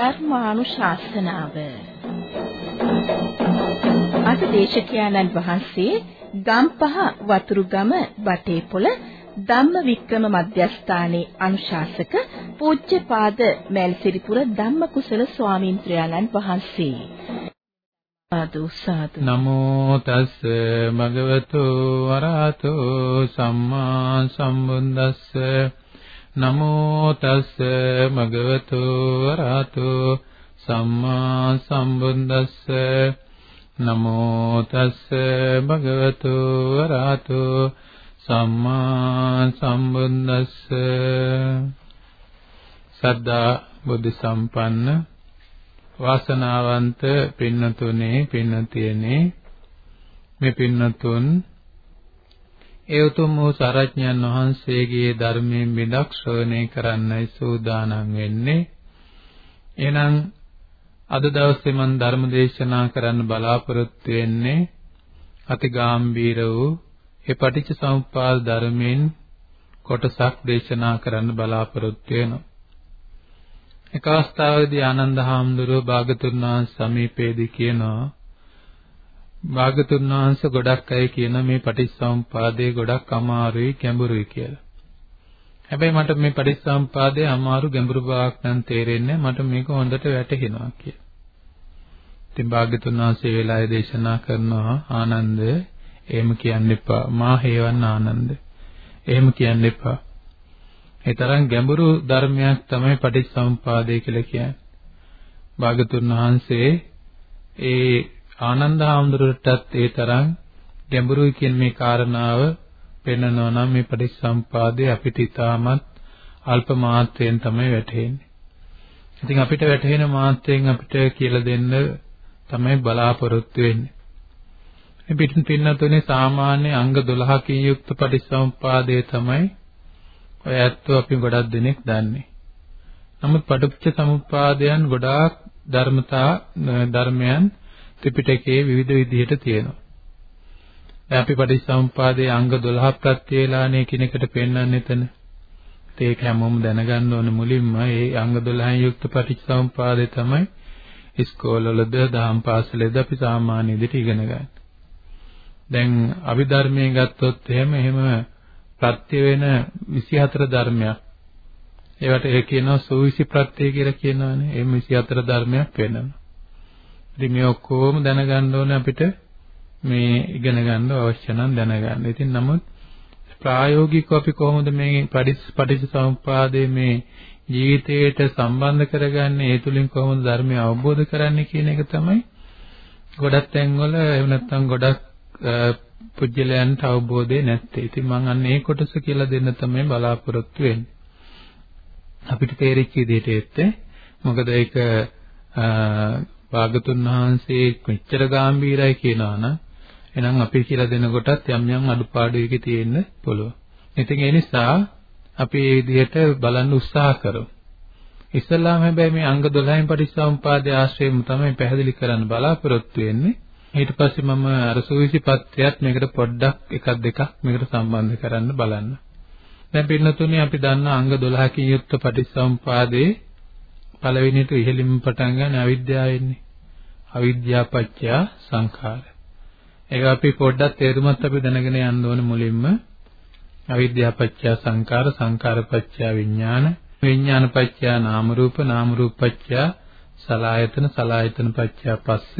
ධර්මානුශාසනාව අද දේශකයන්න් වහන්සේ ගම්පහ වතුරුගම වටේපොළ ධම්මවික්‍රම මධ්‍යස්ථානයේ අනුශාසක පූජ්‍යපාද මල්සිරිපුර ධම්මකුසල ස්වාමීන්ද්‍රයන්න් වහන්සේ. සාදු සාදු. නමෝ තස් භගවතු වරහතෝ සම්මා සම්බුද්දස්ස නමෝ තස් භගවතු වරහතෝ සම්මා සම්බුද්දස්ස. නමෝ තස් භගවතු වරහතෝ සම්මා සම්බුද්දස්ස. සද්දා බුද්ධ සම්පන්න වාසනාවන්ත පින්නතුනේ පින්නතියනේ. මේ පින්නතුන් ඒ උතුම් වූ සරඥයන් වහන්සේගේ ධර්මයෙන් බිඳක් ශ්‍රවණය කරන්නයි සූදානම් වෙන්නේ. එහෙනම් අද දවසේ මම ධර්ම දේශනා කරන්න බලාපොරොත්තු වෙන්නේ අතිගාම්භීර වූ ඒ පටිච්ච සමුප්පාද ධර්මයෙන් කොටසක් දේශනා කරන්න බලාපොරොත්තු වෙනවා. එක අවස්ථාවකදී ආනන්ද හාමුදුරුවෝ භාගතුන් වහන්සේ සමීපයේදී කියනවා භාගතුන් වහන්සේ ගොඩක් අය කියන මේ පටිච්චසමුපාදේ ගොඩක් අමාරුයි ගැඹුරුයි කියලා. හැබැයි මට මේ පටිච්චසමුපාදේ අමාරු ගැඹුරු බවක් නම් තේරෙන්නේ මට මේක හොඳට වැටහෙනවා කියලා. ඉතින් භාගතුන් වහන්සේ වෙලාවේ දේශනා කරනවා ආනන්ද එහෙම කියන්න එපා. මා හේවන්න ආනන්ද. එහෙම කියන්න එපා. ඒ තරම් ගැඹුරු ධර්මයක් තමයි පටිච්චසමුපාදය කියලා කියන්නේ. භාගතුන් වහන්සේ ඒ ආනන්ද හාමුදුරුවටත් ඒ තරම් ගැඹුරුයි කියන මේ කාරණාව පෙන්වනවා නම් මේ පටිච්චසමුපාදය අපිට ඉතාමත් අල්ප මාත්‍රයෙන් තමයි වැටහෙන්නේ. ඉතින් අපිට වැටහෙන මාත්‍රයෙන් අපිට කියලා දෙන්න තමයි බලාපොරොත්තු වෙන්නේ. මේ පිටින් පින්නතුනේ සාමාන්‍ය අංග 12කින් යුක්ත පටිච්චසමුපාදය තමයි ඔය ඇත්තෝ අපි ගොඩක් දෙනෙක් දන්නේ. නමුත් පටිච්ච සමුප්පාදයන් ගොඩාක් ධර්මතා ධර්මයන් ත්‍රිපිටකයේ විවිධ විදිහට තියෙනවා. දැන් අපි පටිච්චසමුප්පාදයේ අංග 12ක් ප්‍රත්‍ය වේලානේ කිනකට පෙන්වන්නේ එතන. ඒක හැමෝම දැනගන්න ඕන මුලින්ම මේ අංග 12න් යුක්ත පටිච්චසමුප්පාදය තමයි ඉස්කෝලවලද දහම් පාසලේද අපි සාමාන්‍ය විදිහට ඉගෙන ගන්න. දැන් අභිධර්මයේ ගත්තොත් එහෙම එහෙම ප්‍රත්‍ය වෙන 24 ධර්මයක්. ඒවට ඒ කියනවා සූවිසි ප්‍රත්‍ය කියලා කියනවානේ. ඒ 24 ධර්මයක් වෙනවා. ඉතින් මේ ඔක්කොම දැනගන්න ඕනේ අපිට මේ ඉගෙන ගන්න අවශ්‍ය නම් දැනගන්න. ඉතින් නමුත් ප්‍රායෝගිකව අපි කොහොමද මේ පටිච්ච සමුප්පාදයේ මේ ජීවිතයට සම්බන්ධ කරගන්නේ ඒ තුලින් කොහොමද ධර්මය අවබෝධ කරන්නේ කියන එක තමයි ගොඩක් තැන්වල එහෙම නැත්නම් ගොඩක් පුජ්‍යලයන්ට අවබෝධය නැත්තේ. ඉතින් මම අන්න ඒ කොටස කියලා දෙන්න තමයි බලාපොරොත්තු වෙන්නේ. අපිට තේරිච්ච විදිහට එත්තේ මොකද ඒක භාගතුන් වහන්සේ මෙච්චර ගැඹීරයි කියනවා නම් එහෙනම් අපි කියලා දෙන කොටත් යම් යම් අඩුපාඩු එකේ තියෙන්න පුළුවන්. ඉතින් ඒ නිසා අපි මේ විදිහට බලන්න උත්සාහ කරමු. ඉස්ලාම හැබැයි මේ අංග 12න් පරිසම්පාදයේ ආශ්‍රයම තමයි පැහැදිලි කරන්න බලාපොරොත්තු වෙන්නේ. ඊට පස්සේ මම අර සුවිසි පත්‍යයත් මේකට පොඩ්ඩක් එකක් දෙකක් මේකට සම්බන්ධ කරන්න බලන්න. දැන් පින්නතුනේ අපි දන්න අංග 12කින් යුක්ත පටිච්චසමුපාදේ පළවෙනිට ඉහළින්ම පටන් ගන්න අවිද්‍යාවෙන්නේ. අවිද්‍යා පත්‍ය සංඛාර. ඒක අපි පොඩ්ඩක් තේරුමත් අපි දැනගෙන යන්න ඕන මුලින්ම. අවිද්‍යා පත්‍ය සංඛාර සංඛාර පත්‍ය විඥාන. විඥාන පත්‍ය නාම රූප නාම රූප පත්‍ය සලායතන සලායතන පත්‍ය පස්ස.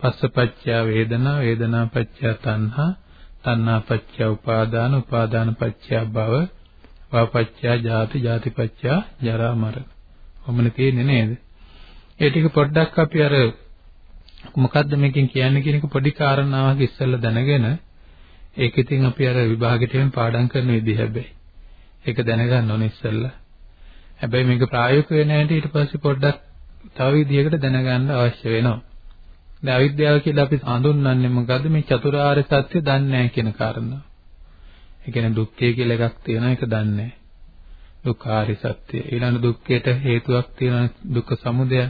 පස්ස පත්‍ය වේදනා වේදනා පත්‍ය තණ්හා. තණ්හා පත්‍ය උපාදාන උපාදාන පත්‍ය භව භව පත්‍ය ජාති ජාති පත්‍ය ජරා මරණ. ඔමන තියෙන්නේ නේද ඒ ටික පොඩ්ඩක් අපි අර මොකද්ද මේකෙන් කියන්නේ කියන එක පොඩි කාරණාවක් ඉස්සෙල්ලා දැනගෙන ඒක ඉතින් අපි අර විභාගෙට එම් පාඩම් කරන විදිහ හැබැයි ඒක දැනගන්න ඕනේ ඉස්සෙල්ලා හැබැයි මේක ප්‍රායෝගික වෙන හැටි ඊට පස්සේ පොඩ්ඩක් තව විදිහකට දැනගන්න අවශ්‍ය වෙනවා දැන් අවිද්‍යාව කියලා අපි හඳුන්වන්නේ මොකද්ද මේ චතුරාර්ය සත්‍ය දන්නේ නැහැ කියන කාරණාව. ඒ කියන්නේ දුක්ඛය කියලා එකක් තියෙනවා ඒක දන්නේ නැහැ. දුක්ඛාරි සත්‍ය. ඊළඟ දුක්ඛයට හේතුවක් තියෙන දුක්ඛ සමුදය.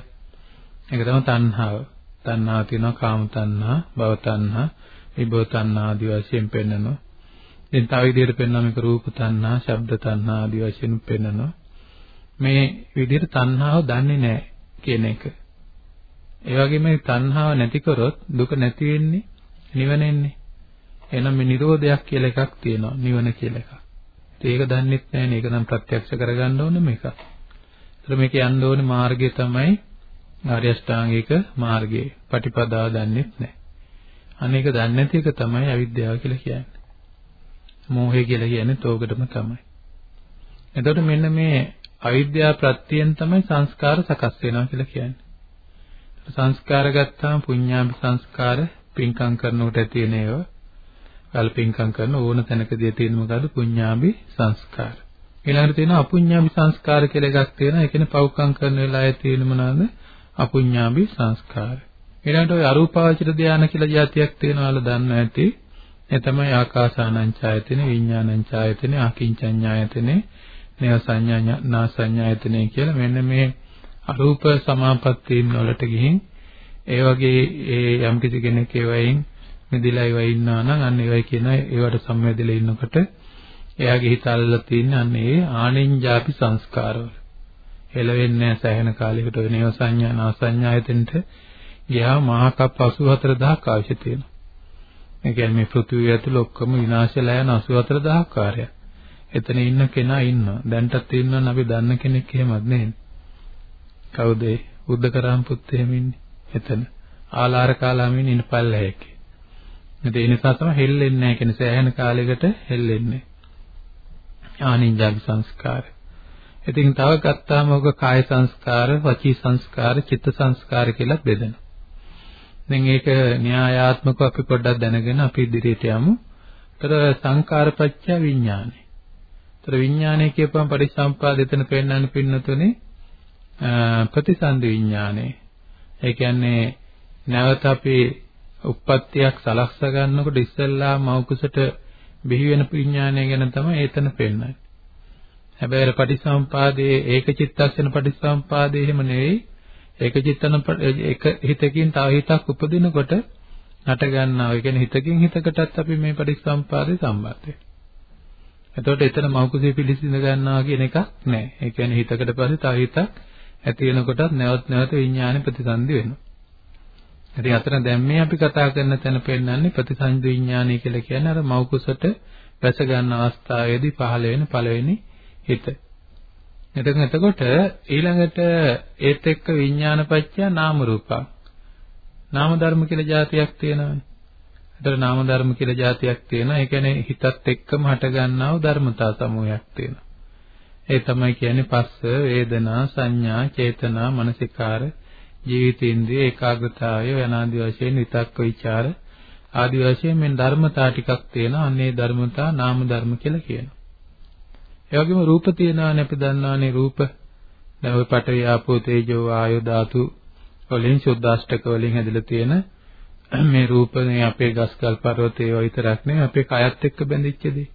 ඒක තමයි තණ්හාව. තණ්හාව තියෙනවා කාම තණ්හා, භව තණ්හා, විභව තණ්හා ආදී වශයෙන් පෙන්වනවා. ඉතින් තව විදිහට පෙන්වනවා මේක රූප තණ්හා, ශබ්ද තණ්හා ආදී වශයෙන් පෙන්වනවා. මේ විදිහට තණ්හාව දන්නේ නැහැ කියන එක. ඒ වගේම තණ්හාව නැති කරොත් දුක නැති වෙන්නේ නිවන එන්නේ. එහෙනම් මේ නිරෝධයක් කියලා එකක් තියෙනවා නිවන කියලා එකක්. ඒක දන්නෙත් නැහැ නේ. ඒක නම් ප්‍රත්‍යක්ෂ කරගන්න ඕනේ මේක. ඒතර මේක යන්න ඕනේ මාර්ගය තමයි ආර්ය අෂ්ටාංගික මාර්ගය. පටිපදාව දන්නෙත් නැහැ. අනේක දන්නේ නැති එක තමයි අවිද්‍යාව කියලා කියන්නේ. මෝහය කියලා කියන්නේ තෝකටම තමයි. එතකොට මෙන්න මේ අවිද්‍යාව ප්‍රත්‍යයෙන් තමයි සංස්කාර සකස් වෙනවා කියලා කියන්නේ. සංස්කාර ගත්තාම පුඤ්ඤාභි සංස්කාර පින්කම් කරනකොට ඇති වෙන ඒවා කල්පින්කම් කරන ඕන තැනකදී තියෙන මොකද්ද පුඤ්ඤාභි සංස්කාර. ඊළඟට තියෙනවා අපුඤ්ඤාභි සංස්කාර කියලා එකක් තියෙනවා. ඒ කියන්නේ පව්කම් කරන වෙලාවේ තියෙන මොනවාද? අපුඤ්ඤාභි සංස්කාර. ඊළඟට ওই අරූපාවචර ධානය කියලා જાතියක් තියෙනවාල දන්න ඇති. ඒ තමයි ආකාසානංචායතන, විඥානංචායතන, අකින්චඤ්ඤායතන, නේසඤ්ඤානාසඤ්ඤායතන කියලා මෙන්න මේ අරූප සමාපත්තීන් වලට ගිහින් ඒ වගේ ඒ යම් කිසි කෙනෙක් ඒවයින් මෙදිලා ඒවා ඉන්නවා නම් අන්න ඒවයි කියන ඒවට සම්වැදෙලා ඉන්නකොට එයාගේ හිත අල්ලලා තියෙන අන්න ඒ ආනෙන්ජාපි සංස්කාරවල. හෙලවෙන්නේ නැහැ සෑහෙන කාලයකට වෙන ඒවා සංඥා නාසඤ්ඤායතෙන්ට ගියා මහා කප් 84000ක් අවශ්‍ය තියෙනවා. ඒ කියන්නේ මේ පෘථිවිය ඇතුළේ ඔක්කොම විනාශලා යන 84000ක් කාර්යයක්. එතන ඉන්න කෙනා ඉන්නවා. දැන්ටත් ඉන්නවනේ අපි දන්න කෙනෙක් එහෙමත් නෙවෙයි. කවුද ඒ? බුද්ධකරම් පුත් එහෙම ඉන්නේ. එතන. ආලාර කාලාමින් ඉන්න පල්ලහැකේ. ඒ නිසා තමයි හෙල්ලෙන්නේ නැහැ කියන සෑහෙන කාලයකට හෙල්ලෙන්නේ. ආනින්ජාති සංස්කාර. ඉතින් තව ගත්තාම ඔක කාය සංස්කාර, වචී සංස්කාර, චිත්ත සංස්කාර කියලා බෙදෙනවා. දැන් ඒක න්‍යායාත්මකව අපි පොඩ්ඩක් දැනගෙන අපි ඉදිරියට යමු. ତර සංකාරපච්චය විඥානේ. ତර විඥානේ කියපුවම පරිසම්පාද එතන පෙන්වන්න පින්නතුනේ ප්‍රතිසන්දි විඥානේ. ඒ කියන්නේ නැවත අපි උප්පත්තියක් සලස්ස ගන්නකොට ඉස්සෙල්ලා මෞකුසට බිහි වෙන විඥානය ගැන තමයි එතන පෙන්වන්නේ. හැබැයි පටිසම්පාදයේ ඒක චිත්තක්ෂණ පටිසම්පාදයේ එහෙම නෙවෙයි. ඒක චිත්තන එක හිතකින් තව හිතක් උපදිනකොට හට ගන්නවා. ඒ කියන්නේ හිතකින් හිතකටත් අපි මේ පටිසම්පාදේ සම්බන්ධ එතකොට එතන මෞකුසේ පිළිසිඳ ගන්නවා කියන එකක් නැහැ. ඒ කියන්නේ හිතකට පස්සේ තව හිතක් ඇති වෙනකොටත් නැවත නැවත විඥානෙ ප්‍රතිසන්දි වෙනවා. ඉතින් අතන දැන් මේ අපි කතා කරන තැන පෙන්නන්නේ ප්‍රතිසංයුත් විඥානය කියලා කියන්නේ අර මෞකුසට වැස ගන්න අවස්ථාවේදී පහළ වෙන පළවෙනි හිත. එතකොට එතකොට ඊළඟට ඒත් එක්ක විඥානපච්චය නාම රූපක්. නාම ධර්ම කියලා જાතියක් තියෙනවානේ. එතකොට නාම ධර්ම කියලා જાතියක් තියෙනවා. ඒ කියන්නේ හිතත් එක්කම හට ගන්නා වූ ධර්මතා සමූහයක් තියෙනවා. ඒ තමයි කියන්නේ පස්ස, වේදනා, සංඥා, චේතනා, මනසිකාර ජීවිතේන්ද්‍රිය ඒකාග්‍රතාවය යනාදි වශයෙන් විතක්ක ਵਿਚාර ආදි වශයෙන් මෙන්න ධර්මතා ටිකක් තියෙනවා. අන්නේ ධර්මතා නාම ධර්ම කියලා කියනවා. ඒ වගේම රූප තියෙනවානේ අපි දන්නවානේ රූප. දැන් ওই පඨවි ආපෝ තේජෝ ආයෝ ධාතු වලින් සුද්දාෂ්ටක වලින් හැදලා තියෙන මේ රූපනේ අපේ ගස්කල් පර්වත ඒවා විතරක් නෙවෙයි අපේ කයත් එක්ක බැඳිච්ච දේ.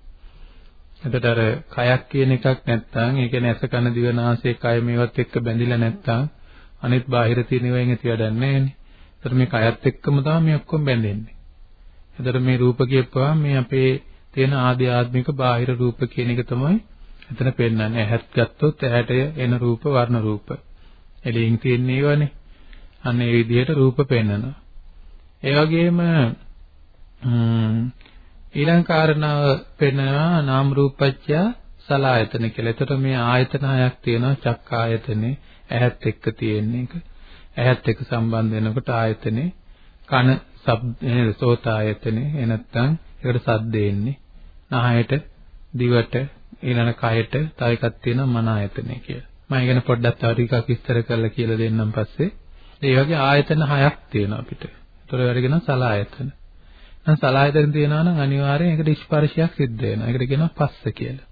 එතකොට අර කයක් කියන එකක් නැත්තම් ඒ කියන්නේ ඇස කන දිව නාසය කය මේවත් එක්ක බැඳිලා නැත්තම් අනිත් බාහිර තියෙන ඒවායින් ඇති වැඩක් නැහැ. ඒතර මේ කයත් එක්කම තමයි මේ ඔක්කොම බැඳෙන්නේ. ඒතර මේ රූප කියපුවා මේ අපේ තියෙන ආදී ආත්මික බාහිර රූප කියන එක තමයි එතන පෙන්වන්නේ. ඇහත් ගත්තොත් ඇහැට එන රූප වර්ණ රූප. එළියෙන් තියෙන ඒවානේ. අන්න ඒ විදිහට රූප පෙන්වනවා. ඒ වගේම ඊළඟ කාරණාව පෙන්වනවා නාම රූපච්ඡ සලායතන කියලා. ඒතර මේ ආයතන හයක් තියෙනවා චක්ක ආයතනේ ඇහත් එක්ක තියෙන එක. ඇහත් එක්ක සම්බන්ධ වෙනකොට ආයතනේ කන ශබ්ද සෝත ආයතනේ එනත්තම් ඒකට සද්ද එන්නේ. නහයට දිවට ඊළඟ කයට තව එකක් තියෙනවා මන ආයතනේ කියලා. මම ඉගෙන පොඩ්ඩක් තව ටිකක් විස්තර කරලා කියලා දෙන්නම් පස්සේ. ඒ වගේ ආයතන හයක් තියෙනවා අපිට. ඒතර වැඩගෙන සලායතන. දැන් සලායතන තියෙනවා නම් අනිවාර්යෙන් ඒකට ස්පර්ශයක් සිද්ධ වෙනවා. ඒකට කියනවා පස්ස කියලා.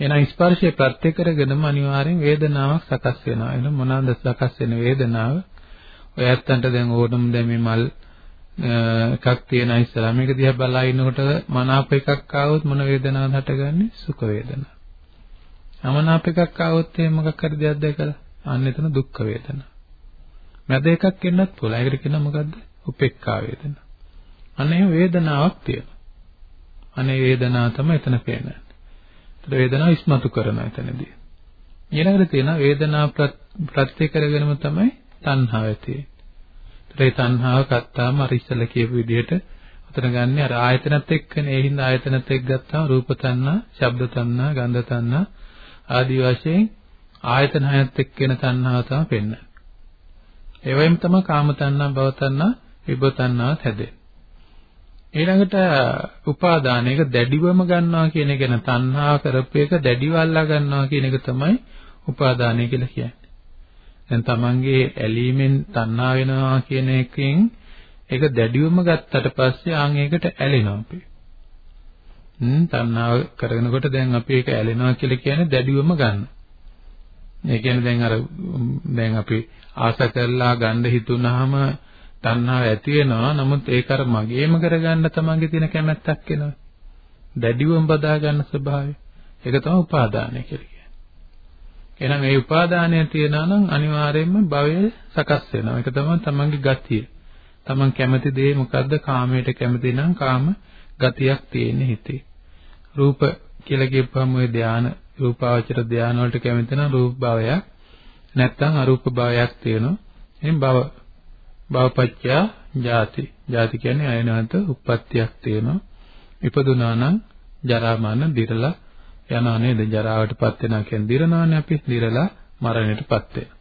එහෙනම් ස්පර්ශය ප්‍රත්‍ය කරගෙනම අනිවාර්යෙන් වේදනාවක් සකස් වෙනවා. එහෙනම් මොනවාද සකස් වෙන වේදනාව? ඔය ඇත්තන්ට දැන් ඕනම දැන් මේ මල් එකක් තියෙන ඉස්සලා මේක දිහා බලා ඉන්නකොට මනාප එකක් ආවොත් මොන වේදනාවද හටගන්නේ? සුඛ වේදනා. අමනාප එකක් ආවොත් එහෙනම් මොකක් හරි දෙයක් දැකලා අන්න එතන දුක්ඛ වේදනා. මැද එකක් එන්නත් පුළුවන්. ඒකට කියනවා මොකද්ද? උපේක්ඛා වේදනා. අන්න ඒ වේදනාවක් තියෙනවා. අනේ වේදනාව තමයි එතන පේන්නේ. වේදනාව ඉස්මතු කරන එතනදී. ඊළඟට තියෙනවා වේදනා ප්‍රත්‍ය කරගෙනම තමයි තණ්හාව ඇති වෙන්නේ. ඒ තණ්හාව ගත්තාම අර ඉස්සෙල්ලා කියපු විදිහට උතන ගන්න අර ආයතනත් එක්කනේ. ඒ හින්දා ආයතනත් එක්ක ගත්තාම රූප තණ්හා, ශබ්ද තණ්හා, ගන්ධ තණ්හා ආදී වශයෙන් ආයතන හයත් එක්ක වෙන තණ්හාව තමයි පෙන්වන්නේ. ඒ වගේම තමයි කාම තණ්හා, භව තණ්හා, විභව තණ්හාත් හැදෙන්නේ. ඊළඟට උපාදානයක දැඩිවම ගන්නවා කියන එක න තණ්හා කරපු එක දැඩිව අල්ලා ගන්නවා කියන එක තමයි උපාදානය කියලා කියන්නේ. දැන් තමන්ගේ ඇලීමෙන් තණ්හා වෙනවා කියන එකෙන් ඒක දැඩිවම ගත්තට පස්සේ ආන් ඒකට ඇලෙනවා අපි. හ්ම් තණ්හාව කරගෙනකොට දැන් අපි ඒක ඇලෙනවා කියලා කියන්නේ දැඩිවම ගන්න. ඒ කියන්නේ දැන් අර දැන් අපි ආස කරලා ගන්න හිතුනහම තණ්හාව ඇති වෙනවා. නමුත් ඒක අර මගේම කරගන්න තමන්ගේ තියෙන කැමැත්තක් වෙනවා. දැඩිවම බදා ගන්න ස්වභාවය. ඒක තමයි උපාදානය කියලා කියන්නේ. එහෙනම් මේ උපාදානය තියනවා නම් අනිවාර්යයෙන්ම භවය සකස් වෙනවා. ඒක තමයි තමන්ගේ ගතිය. තමන් කැමති දේ මොකද්ද? කාමයට කැමති නම් කාම ගතියක් තියෙන හිතේ. රූප කියලා කියපුවම ওই ධාන රූපාවචර ධාන වලට කැමති නම් රූප භාවයක් නැත්නම් අරූප භාවයක් තියෙනවා. එහෙනම් භව භවපච්චයා ජාති. ජාති කියන්නේ අයනවන්ත උප්පත්තියක් තියෙනවා. ඉපදුනා නම් ජරා මරණ දිරලා යනවා නේද? ජරාවටපත් වෙනවා කියන්නේ දිරනවානේ අපි. දිරලා මරණයටපත් වෙනවා.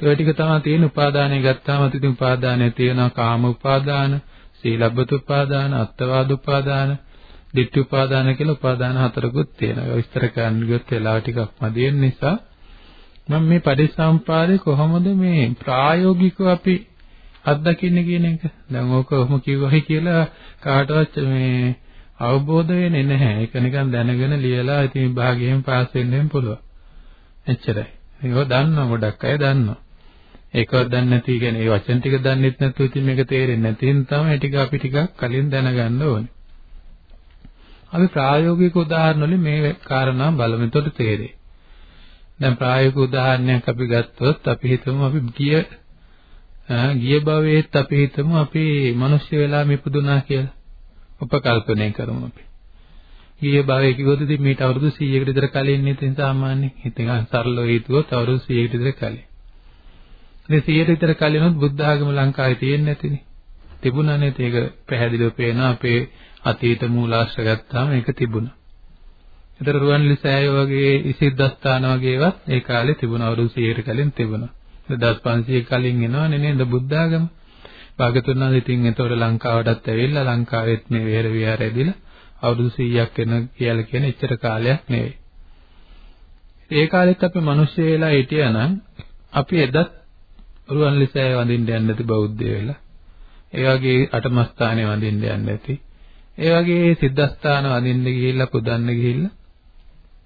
ඒ ටික තමයි තියෙන උපාදානය ගත්තාම ඉතින් උපාදානය තියෙනවා කාම උපාදාන, සීලබ්බත උපාදාන, අත්තවාද උපාදාන, ditthi උපාදාන කියලා උපාදාන හතරකුත් තියෙනවා. ඒ විස්තර කරන්න ගියොත් වෙලාව ටිකක් මදි නිසා මම මේ පටිසම්පාදේ කොහොමද මේ ප්‍රායෝගිකව අපි අත්දකින්නේ කියන එක. දැන් ඕක කොහොම කිව්වයි කියලා කාටවත් මේ අවබෝධ වෙන්නේ නැහැ. ඒක නිකන් දැනගෙන ලියලා ඉතින් විභාගයෙන් පාස් වෙන්න පුළුවන්. එච්චරයි. ඒක දන්නවා ගොඩක් අය දන්නවා. ඒකවත් දන්නේ නැති කියන්නේ මේ වචන ටික දන්නෙත් නැතුව ඉතින් මේක තේරෙන්නේ නැති හින්දා තමයි ටික අපි ටිකක් කලින් දැනගන්න ඕනේ. අපි ප්‍රායෝගික උදාහරණ වලින් මේ කාරණා බලමු. එතකොට තේරෙයි. දැන් ප්‍රායෝගික උදාහරණයක් අපි ගත්තොත් අපි හිතමු අපි ගිය ගිය භවයේත් අපි හිතමු අපි මිනිස්සු වෙලා මිපදුනා කියලා. උපකල්පනය කරමු අපි. ගිය භවයේ කිව්වොත් ඉතින් මීට අවුරුදු 100කට විතර කලින් ඉතින් සාමාන්‍යයෙන් හිතෙන් සරලව හිතුවොත් අවුරුදු 100කට විතර කලින්. ඉතින් 100ට විතර කලිනුත් බුද්ධ ආගම ලංකාවේ තියෙන්නේ නැතිනේ. තිබුණා නේද? ඒක පැහැදිලිව පේනවා අපේ අතීත මූලාශ්‍ර ගත්තාම ඒක තිබුණා. ඒතර රුවන්වැලි සෑය වගේ ඉසිද්දස්ථාන වගේවත් ඒ කාලේ තිබුණා අවුරුදු 100කට කලින් තිබුණා. 1500 කලින් එනවනේ නේද බුද්ධ ආගම. භාගතුන් වහන්සේ ඉතින් එතකොට ලංකාවටත් ඇවිල්ලා ලංකාවෙත් මේ විහෙර විහාර ඇදිලා අවුරුදු 100ක් වෙන කියලා කියන එච්චර කාලයක් නෙවෙයි. ඒ කාලෙත් අපි මිනිස්සු වෙලා හිටියානම් අපි එදත් රුවන්වැලිසෑය වඳින්න යන්නේ නැති බෞද්ධය වෙලා. ඒ වගේ අටමස්ථානේ වඳින්න යන්නේ නැති. ඒ වගේ සිද්ධාස්ථාන වඳින්න ගිහිල්ලා පුදන්න ගිහිල්ලා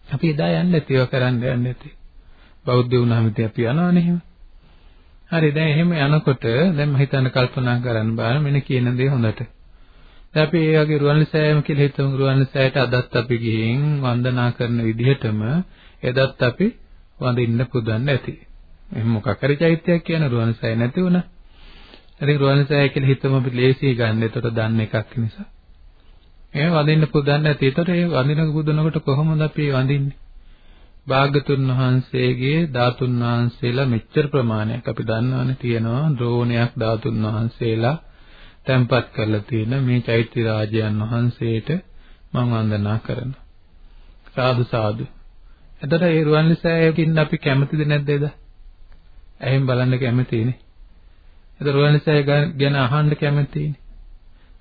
අපි එදා යන්නේ නැති ඒවා කරන්න යන්නේ නැති. බෞද්ධ වුණාම ඉතින් අපි යනවනේ එහෙම. හරි දැන් එහෙම යනකොට දැන් මම හිතන්න කල්පනා කරන්න බෑ මෙන්න කියන දේ හොඳට. දැන් අපි ඒ වගේ රුවන්වැලිසෑයම කියලා හිතමු රුවන්වැලිසෑයට අදත් අපි ගිහින් වන්දනා කරන විදිහටම එදත් අපි වඳින්න පුදන්න ඇති. එහෙනම් මොකක් හරි චෛත්‍යයක් කියන රුවන්සෑය නැති වුණා. ඉතින් රුවන්සෑය කියලා හිතමු අපි ලේසිය ගන්න. ඒතකොට දන්න එකක් නිසා. එහෙම වඳින්න පුදන්න නැති. ඒතකොට ඒ වඳින පුදනකොට කොහොමද අපි වඳින්නේ? භාගතුන් වහන්සේගේ ධාතුන් වහන්සේලා මෙච්චර ප්‍රමාණයක් අපි දන්නවනේ තියෙනවා ද්‍රෝණයක් ධාතුන් වහන්සේලා තැන්පත් කරලා තියෙන මේ චෛත්‍ය රාජයන් වහන්සේට මම වන්දනා කරනවා. සාදු සාදු. එතකොට ඒ රුවන්වැලිසෑයකින් අපි කැමතිද නැද්ද එදා? ඇහෙන් බලන්න කැමතිනේ. එතකොට රුවන්වැලිසෑය ගැන අහන්න කැමතිනේ.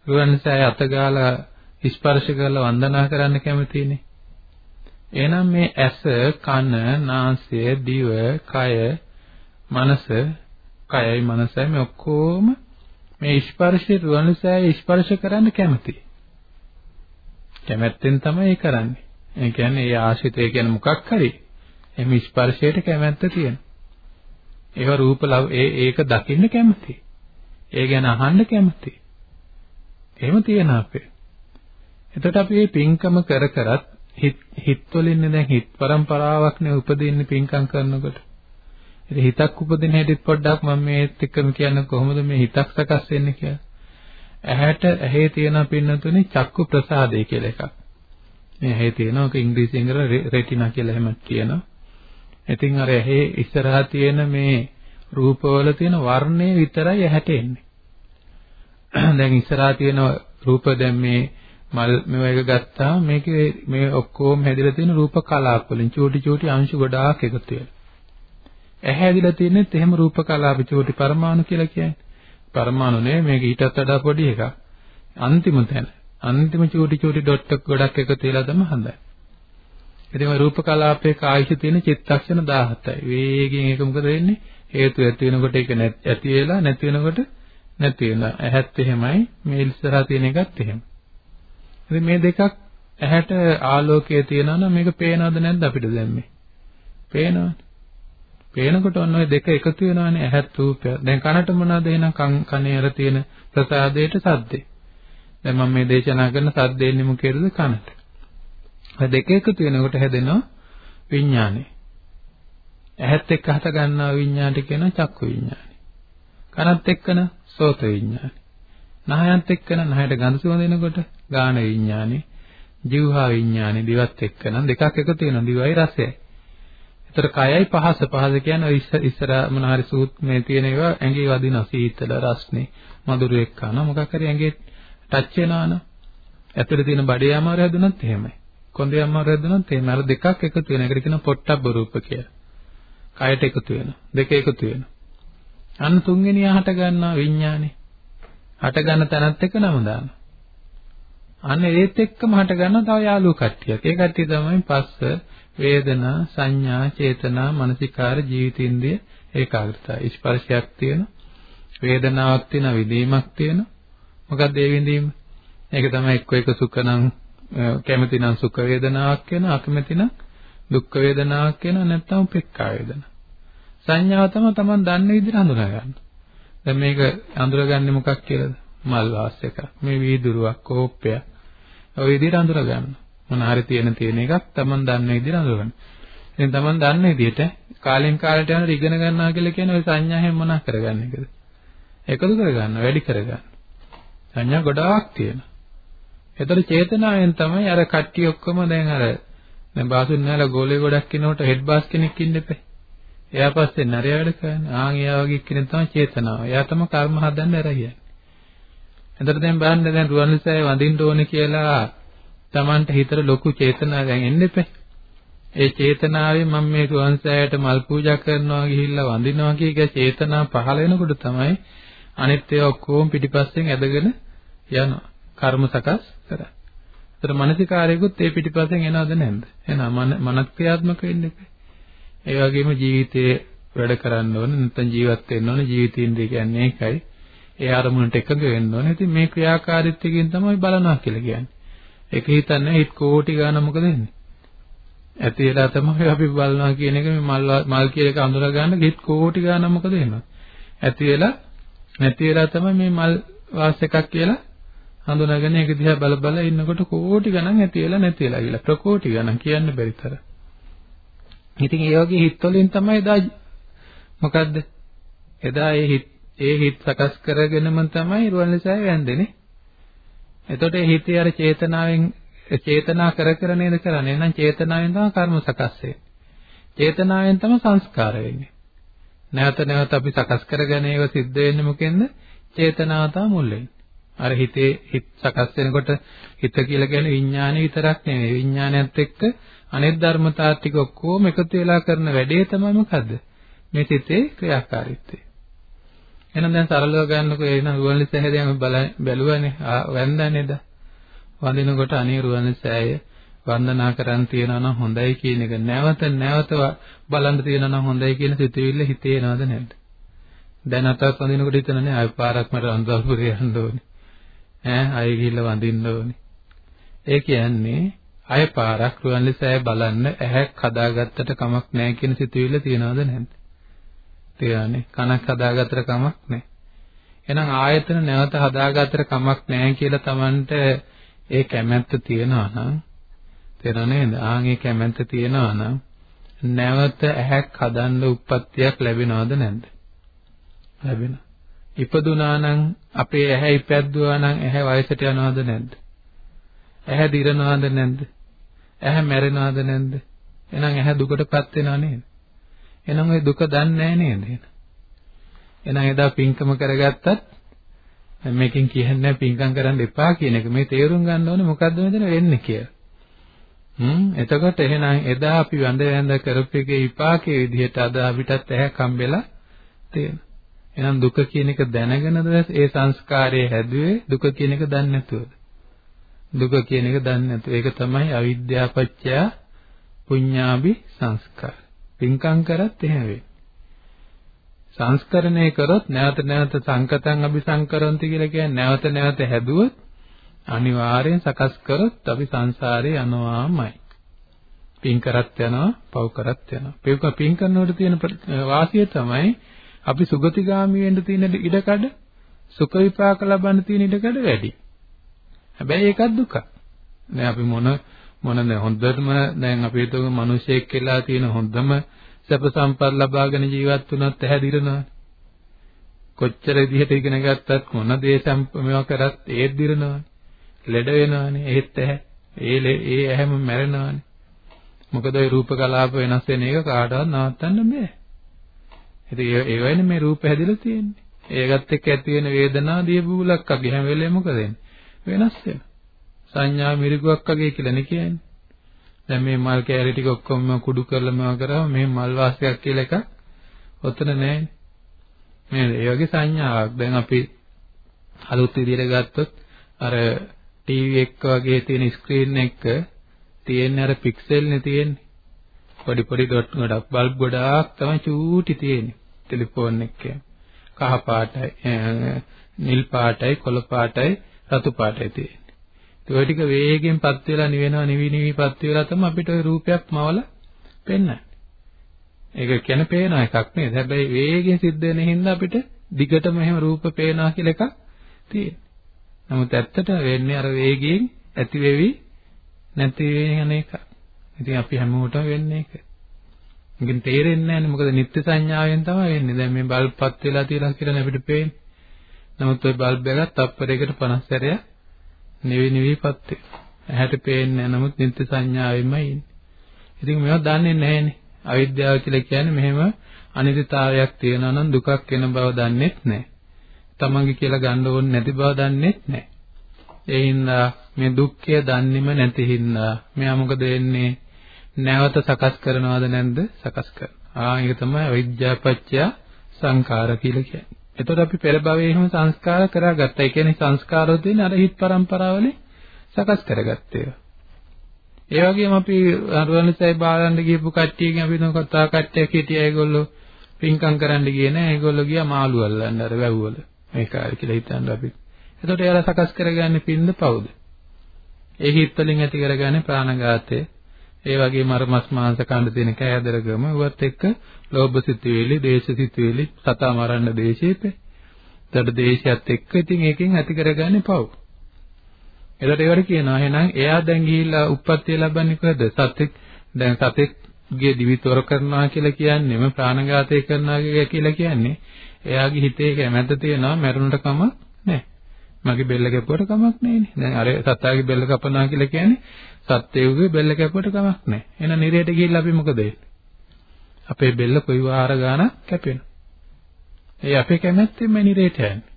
රුවන්වැලිසෑය අත ගාලා ස්පර්ශ කරලා වන්දනා කරන්න කැමතිනේ. එහෙනම් මේ ඇස, කන, නාසය, දිව, කය, මනස, කයයි මනසයි මේ ඔක්කොම මේ ස්පර්ශය රුවන්වැලිසෑය ස්පර්ශ කරන්න කැමතියි. කැමැත්තෙන් තමයි ඒ කරන්නේ. ඒ කියන්නේ ඒ ආශිතය කියන්නේ මොකක් හරි එහම ස්පර්ශයට කැමැත්ත තියෙන. ඒව රූප ඒ ඒක දකින්න කැමති. ඒ ගැන අහන්න කැමති. එහෙම තියෙන අපේ. එතකොට අපි මේ පින්කම කර කරත් හිත හිත වලින්නේ දැන් හිත પરම්පරාවක් නේ උපදින්නේ පින්කම් කරනකොට. ඉතින් හිතක් උපදින හැටිත් පොඩ්ඩක් මම මේත් එක්කම කියන්නේ කොහොමද මේ හිතක් සකස් වෙන්නේ කියලා. ඇහැට ඇහි තියෙන පින්නතුනේ චක්කු ප්‍රසාදය කියලා එකක්. මේ ඇහි තියෙනවා ඒක ඉංග්‍රීසියෙන් කරලා රෙටිනා කියලා එහෙම කියනවා. ඉතින් අර ඇහි ඉස්සරහා තියෙන මේ රූපවල තියෙන වර්ණය විතරයි ඇහැට එන්නේ. දැන් ඉස්සරහා තියෙන රූප දැන් මේ මල් මේවා එක ගත්තාම මේකේ මේ ඔක්කොම හැදිලා තියෙන රූප කලාප වලින් චූටි චූටි අංශු ගොඩාක් එකතු වෙලා. ඇහැ හැදිලා තියෙනෙත් එහෙම රූප කලාප චූටි පරමාණු කියලා කියන්නේ. පරමාණු නේ මේක ඊටත් වඩා පොඩි එකක්. අන්තිම තැන. අන්තිම චූටි චූටි ඩොට් ගොඩක් එකතු වෙලා තමයි හඳයි. ඉතින් ওই රූප කලාපයේ කායිෂ තියෙන චිත්තක්ෂණ 17යි. වේගයෙන් ඒක මොකද වෙන්නේ? හේතු ඇති වෙනකොට ඒක ඇති වෙලා නැති වෙනකොට නැති වෙනවා. ඇහත් එහෙමයි මේ ඉස්සරහා තියෙන එකත් එහෙමයි. ඉතින් මේ දෙකක් ඇහැට ආලෝකය තියෙනවා නම් මේක පේනවද නැද්ද අපිට දැන් මේ? පේනවනේ. පේනකොට ඔන්න ඔය දෙක එකතු වෙනවානේ ඇහත් රූපය. දැන් කනට මොනවද එහෙනම් කනේ අර තියෙන ප්‍රසාදයට සද්දේ. දැන් මම මේ දේශනා කරන සද්දේ එන්නේ මොකේද කනට. ඔය දෙක එකතු වෙනකොට හැදෙනවා විඥානය. ඇහත් එක්ක හට ගන්නා විඥාණයට කියනවා චක්කු විඥානය. කනත් එක්කන සෝත විඥානය. නහයත් එක්කන නහයට ගඳ සුවඳ එනකොට ගාන විඥානය. જીවහා විඥානය දිවත් එක්කන දෙකක් එකතු වෙනවා දිවයි රසයයි. ඒතර කයයි පහස පහස කියන්නේ ඉස්සර මොන හරි සූත් මේ තියෙන ඒවා ඇඟේ වදින සීතල රස්නේ මధుර එක්කන මොකක් හරි ඇඟේ ටච් වෙනවා නම් ඇතුලේ තියෙන බඩේ අමාරු හැදුනත් එහෙමයි. කොන්දේ අමාරු හැදුනත් එහෙම අර දෙකක් එකතු වෙන එකට කියන පොට්ටබ්බ රූප කියලා. කයට එකතු වෙනවා. දෙක එකතු වෙනවා. අන්න තුන්වෙනිය හට ගන්නවා විඥානේ. හට ගන්න තැනත් එක්ක නම දානවා. අන්න ඒත් එක්කම හට ගන්නවා තව යාළුවෝ කට්ටියක්. ඒ කට්ටිය තමයි පස්ස වේදනා සංඥා චේතනා මනසිකාර ජීවිතින්දිය ඒකාග්‍රතාවය ස්පර්ශයක් තියෙන වේදනාවක් තියෙන විදීමක් තියෙන මොකක්ද ඒ විඳීම ඒක තමයි එක්ක එක සුඛ නම් කැමති නම් සුඛ වේදනාවක් වෙන අකමැති නම් දුක් වේදනාවක් වෙන නැත්නම් උපේක්ඛා වේදනා සංඥාව තමයි Taman දන්නේ විදිහට හඳුනා ගන්න. දැන් මේක අඳුරගන්නේ මොකක් කියලාද? මල් වාස් එකක්. මේ වීදුරුවක් කෝප්පයක්. ඔය විදිහට අඳුර ගන්නවා. මොන හරි තියෙන තියෙන එකක් Taman දන්න විදිහට අඳුරගන්න. ඉතින් Taman දන්න විදිහට කාලෙන් කාලට යනකොට ඉගෙන ගන්නවා කියලා කියන්නේ ওই සංඥාහෙන් මොනක් කරගන්න එකද? එකතු කරගන්න, වැඩි කරගන්න. සංඥා ගොඩාක් තියෙනවා. ඒතර චේතනාවෙන් තමයි අර කට්ටිය ඔක්කොම දැන් අර දැන් බාසුන් නැලා ගෝලේ ගොඩක් ඉනකොට හෙඩ් බාස් කෙනෙක් ඉන්න එපේ. එයා පස්සේ නරය වැඩ කරන්නේ. ආන් එයා වගේ කෙනෙක් තමයි චේතනාව. එයා තමයි කර්ම හදන්න ඇරහියන්නේ. එතකොට දැන් බලන්න දැන් රුවන්වැලිසෑය වඳින්න ඕනේ කියලා Tamanට හිතට ලොකු චේතනාවක් එන්න එපේ. ඒ චේතනාවෙන් මම මේ රුවන්සෑයට මල් පූජා කරනවා ගිහිල්ලා වඳිනවා කිය චේතනා පහළ වෙනකොට තමයි අනිත් ඒවා ඔක්කොම පිටිපස්සෙන් ඇදගෙන යනවා. කර්ම සකස් කරා. ඒතර මානසිකාරයකුත් ඒ පිටිපස්සෙන් එනවද නැද්ද? එහෙනම් මනස් ක්‍රියාත්මක වෙන්න එපේ. ඒ වගේම ජීවිතයේ වැඩ කරන්න ඕනේ නැත්නම් ජීවත් වෙන්න ඕනේ ජීවිතින්ද්‍රිය කියන්නේ ඒකයි. ඒ අරමුණට එකඟ වෙන්න ඕනේ. ඉතින් මේ ක්‍රියාකාරීත්වයෙන් තමයි බලනවා කියලා කියන්නේ. ඒක හිතන්නේ හිත කෝටි ගාන මොකද වෙන්නේ? ඇති වෙලා තමයි අපි බලනවා කියන එක මේ මල් මල් කියන එක අඳුර ගන්න හිත කෝටි ගාන මොකද වෙනවා? ඇති වෙලා නැති වෙලා තමයි මේ මල් වාස් එකක් කියලා හඳුනාගෙන ඒක දිහා බල බල ඉන්නකොට කෝටි ගණන් ඇති වෙලා නැති වෙලා ගිහලා ප්‍රකෝටි ගණන් කියන්න බැරි තරම්. ඉතින් ඒ වගේ හිත් වලින් තමයි එදා මොකද්ද? එදා ඒ හිත් ඒ හිත් සකස් කරගෙනම තමයි රුවන්වැලිසෑය වැන්දෙන්නේ. එතකොට ඒ හිතේ අර චේතනාවෙන් චේතනා කර කර නේද කරන්නේ. එහෙනම් චේතනාවෙන් තමයි කර්ම සකස් වෙන්නේ. චේතනාවෙන් තමයි සංස්කාර වෙන්නේ. නැවත නැවත අපි සකස් කරගෙන ඒව සිද්ධ වෙන්නේ මොකෙන්ද? චේතනාව තමයි මුල් වෙන්නේ. අර හිතේ හිත සකස් වෙනකොට හිත කියලා කියන්නේ විඥානය විතරක් නෙවෙයි. විඥානයත් එක්ක අනෙක් ධර්මතා ටික ඔක්කොම එකතු වෙලා කරන වැඩේ තමයි මොකද්ද? මේ සිතේ ක්‍රියාකාරීත්වය. එහෙනම් දැන් සරලව ගන්නකො එහෙනම් රුවන්වැලි සෑය අපි බැලුවානේ වැන්දා නේද? වඳිනකොට අනේ රුවන්වැලි සෑය වන්දනා කරන් තියනවා නම් හොඳයි කියන එක නැවත නැවත බලන්න තියනවා නම් හොඳයි කියන සිතුවිල්ල හිතේ එනවද නැද්ද? දැන් අතක් වඳිනකොට හිතනනේ ආය පාරක් මට අනුරාධපුරේ යන්න ඕනේ. ඈ ආයෙ ගිහිල්ලා වඳින්න ඕනේ. ඒ කියන්නේ අය පාරක් රුවන්වැලි සෑය බලන්න ඇහැක් හදාගත්තට කමක් නැහැ කියන සිතුවිල්ල තියනවද නැද්ද? තියන්නේ කනක් හදාගත්තට කමක් නැහැ. එහෙනම් ආයතන නැවත හදාගත්තට කමක් නැහැ කියලා Tamanට ඒ කැමැත්ත තියනවා නම් තේරෙනව නේද? ආන් ඒ කැමැත්ත තියනවා නම් නැවත ඇහැක් හදන්න උප්පත්තියක් ලැබෙනවද නැද්ද? ලැබෙනවා. ඉපදුනා නම් අපේ ඇහැ ඉපැද්දුවා නම් ඇහැ වයසට යනවද නැද්ද? ඇහැ දිරනවද නැද්ද? ඇහැ මැරෙනවද නැද්ද? එහෙනම් ඇහැ දුකටපත් වෙනව නේද? එහෙනම් ওই දුක දන්නේ නැහැ නේද? එහෙනම් එදා පින්කම කරගත්තත් මේකෙන් කියන්නේ පින්කම් කරන්න එපා කියන එක මේ තේරුම් ගන්න ඕනේ මොකද්ද මෙතන වෙන්නේ කියලා. හ්ම් එතකොට එහෙනම් එදා අපි වඳ වැඳ කරපු එකේ විපාකයේ විදිහට අද අපිටත් ඇහැ කම්බෙලා තියෙනවා. එහෙනම් දුක කියන එක දැනගෙනද ඒ සංස්කාරයේ හැදුවේ දුක කියන එක දන්නේ නැතුවද? දුක කියන එක දන්නේ නැතුව. ඒක තමයි අවිද්‍යාපච්චය පුඤ්ඤාභි සංස්කාර. පින්කම් කරත් එහෙම වෙයි. සංස්කරණය කරොත් නැවත නැවත සංකතං අபிසංකරන්ති කියලා කියන්නේ නැවත නැවත හැදුවොත් අනිවාර්යෙන් සකස් කරොත් අපි සංසාරේ යනවාමයි. පින් කරත් යනවා, පව් කරත් යනවා. පින් පින් කරනකොට තියෙන වාසිය තමයි අපි සුගතිගාමී වෙන්න තියෙන ඉඩකඩ සුඛ විපාක ලබන්න තියෙන ඉඩකඩ වැඩි. හැබැයි ඒකත් දුකක්. දැන් අපි මොන මොන දැන් හොඳටම දැන් අපි හිතුව මිනිසෙක් කියලා තියෙන හොඳම සැප සම්පත් ලබාගෙන ජීවත් වුණත් ඇහැ දිරනවා. කොච්චර විදිහට ඉගෙන ගත්තත් මොන දේ මේවා කරත් ඒත් දිරනවානේ. ලෙඩ වෙනවානේ ඒත් ඇහැ. ඒ ඒ ඇහැම මැරෙනවානේ. මොකද ওই රූප කලාප වෙනස් වෙන එක කාටවත් නවත්තන්න බෑ. ඉතින් ඒ වයිනේ මේ රූප හැදිලා තියෙන්නේ. ඒකත් එක්ක ඇති වෙන වේදනාව දිය බුලක් අගේ හැම වෙලේම මොකද වෙන්නේ? වෙනස් වෙනවා. සංඥා මිරිගුවක් වගේ කියලා නේ කියන්නේ. දැන් මේ මල් කෑලි ටික ඔක්කොම කුඩු කරලා මේවා කරාම මේ මල් වාසයක් කියලා එකක් ඔතන නැහැ. නේද? ඒ වගේ සංඥාවක්. දැන් අපි අලුත් විදිහට ගත්තොත් අර ටීවී එක වගේ තියෙන ස්ක්‍රීන් එක තියෙන්නේ අර පික්සෙල් නේ තියෙන්නේ. පොඩි පොඩි ඩොට් ගොඩක් බල්බ් ගොඩාක් තමයි චූටි තියෙන්නේ. ටෙලිෆෝන් එකේ. කහ පාටයි, නිල් පාටයි, කොළ පාටයි, රතු පාටයි තියෙන්නේ. ඒ ටික වේගෙන් පත් වෙලා නිවෙනවා නිවි නිවි පත් වෙලා තමයි අපිට ওই රූපයක් මවල පෙන්වන්නේ. ඒක කියන්නේ පේන එකක් නේද? හැබැයි වේගෙන් සිද්ධ වෙන හින්දා අපිට දිගටම එහෙම රූප පේනවා කියලා එකක් තියෙනවා. නමුත් ඇත්තට වෙන්නේ අර වේගයෙන් ඇති වෙවි නැති වෙන එක. ඉතින් අපි හැමෝටම වෙන්නේ ඒක. ඉතින් තේරෙන්නේ නැහැ මොකද නිත්‍ය සංඥාවෙන් තමයි වෙන්නේ. දැන් මේ බල්බ් පත් වෙලා තියලා කියලා අපිට පේන්නේ. නමුත් ওই බල්බ් එකත් තප්පරයකට 50 සැරයක් නිවි නිවිපත් වෙනවා. ඇහැට පේන්නේ නැහැ නමුත් නිත්‍ය සංඥාවෙමයි ඉන්නේ. ඉතින් මේවා දන්නේ නැහැනේ. අවිද්‍යාව කියලා කියන්නේ මෙහෙම අනිත්‍යතාවයක් තියෙනවා නම් දුකක් වෙන බව දන්නේත් නැහැ. තමන්ගේ කියලා ගන්න ඕනේ නැති බව දන්නේත් නැහැ. ඒ හින්දා මේ දුක්ඛය දන්නේම නැති හින්දා මෙයා මොකද වෙන්නේ? නැවත සකස් කරනවද නැද්ද? සකස් කරනවා. ආ ඒක තමයි අවිද්‍යාපච්චය සංඛාර කියලා කියන්නේ. එතකොට අපි පෙර භවයේ එහෙම සංස්කාර කරගත්තා. ඒ කියන්නේ සංස්කාරවල තියෙන අර හිත් පරම්පරාවලින් සකස් කරගත්තේ. ඒ වගේම අපි අරුවන්සයි බාලන්න ගියපු කට්ටියකින් අපි නෝ කතා කට්ටියක් හිටියා ඒගොල්ලෝ පින්කම් කරන්න ගියේ නෑ. ඒගොල්ලෝ ගියා මාළු අල්ලන්න අර වැව්වල. මේ කාර්ය කියලා හිතන්න අපි. එතකොට එයාලා සකස් කරගන්නේ පින්ද පවුද? ඒ හිත් වලින් ඇති කරගන්නේ ප්‍රාණඝාතය. ඒ වගේම අර මස් මාංශ කන්න තියෙන කෑදරකම උවත් එක්ක ලෝභ සිතුවිලි, දේශ සිතුවිලි, සතා මරන්න දේශේපේ. එතකොට දේශයත් එක්ක ඉතින් ඒකෙන් ඇති කරගන්නේ පව්. එතකොට ඒවට කියනවා එහෙනම් එයා දැන් ගිහිල්ලා උප්පත්තිය ලබන්නේ කොහෙද? සතෙක් දැන් සතෙක්ගේ දිවිතොර කරනවා කියලා කියන්නේම ප්‍රාණඝාතය කරනවා කියලා කියන්නේ එයාගේ හිතේ කැමැත්ත තියෙනවා මරණට කමක් නැහැ. මගේ බෙල්ල කැපුවට කමක් නැහැනේ. දැන් අර සතාගේ බෙල්ල කපනවා කියලා කියන්නේ සත්‍යයේ බෙල්ල කැපුවට කමක් නැහැ. එහෙනම් නිරයට ගිහිල්ලා අපි මොකද අපේ බෙල්ල කොයි වාර ගානක් කැපෙනවා. ඒ අපේ කැමැත්තෙන්ම නිරයට යන්නේ.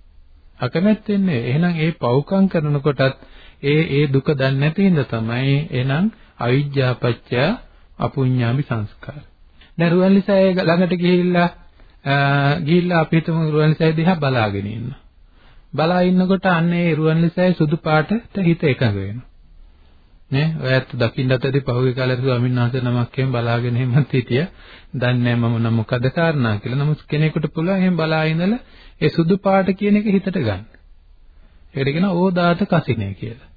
අකමැත්තෙන් නෙවෙයි. එහෙනම් ඒ පව්කම් කරනකොටත් ඒ ඒ දුක දන්නේ නැති හින්දා තමයි එහෙනම් අවිජ්ජාපච්චය අපුඤ්ඤාමි සංස්කාර. දැන් රුවන්ලිසය ළඟට ගිහිල්ලා ගිහිල්ලා අපි හිතමු රුවන්ලිසය දිහා බලාගෙන ඉන්නවා. බලා ඉන්නකොට අන්න ඒ රුවන්ලිසය සුදු පාටට හිත එකඟ වෙනවා. නේ ඔයත් දකින්නත් ඇති පහුගිය කාලේ ස්වාමීන් වහන්සේ නමක් එහෙම බලාගෙන එහෙමත් හිටියා. දන්නේ නැහැ මම නම් මොකද කාරණා කියලා. නමුත් කෙනෙකුට පුළුවන් එහෙම බලා ඉඳලා ඒ සුදු පාට කියන එක හිතට ගන්න. ඒකට කියනවා ඕදාත කසිනේ කියලා.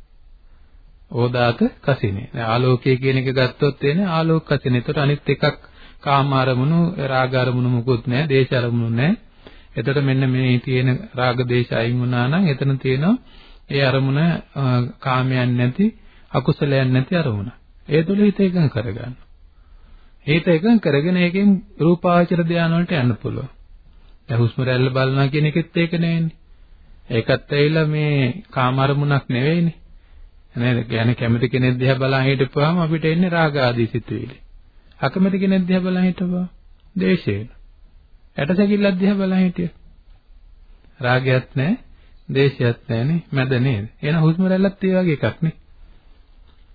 ඕදාත කසිනේ. දැන් ආලෝකය කියන එක ගත්තොත් එන්නේ ආලෝක කසිනේ. ඒතර අනිත් එකක් කාම අරමුණු, රාග අරමුණු මොකුත් නැහැ, දේශ අරමුණු නැහැ. එතකොට මෙන්න මේ තියෙන රාග දේශ අයින් වුණා නම් එතන තියෙනවා ඒ අරමුණ කාමයන් නැති අකුසලයන් නැති අරමුණ. ඒ තුල හිත එකඟ කරගන්න. හිත එකඟ කරගෙන ඒකෙන් රූපාවචර ධානය වලට යන්න පුළුවන්. දැන් හුස්ම රැල්ල බලනවා කියන එකෙත් ඒක නෙවෙන්නේ. ඒකත් ඇවිල්ලා මේ කාම අරමුණක් නෙවෙයිනේ. නේද? කියන්නේ කැමති කෙනෙක් දිහා බලන් හිටපුවාම අපිට එන්නේ රාග ආදී සිතුවිලි. අකමැති කෙනෙක් දිහා බලන් හිටපුවා දේශේන. ඇටසැකිල්ලක් දිහා බලන් හිටියා. රාගයක් නැහැ, දේශයක් නැහැනේ, මැද නේද? එහෙනම් හුස්ම රැල්ලත් ඒ වගේ එකක් නේ.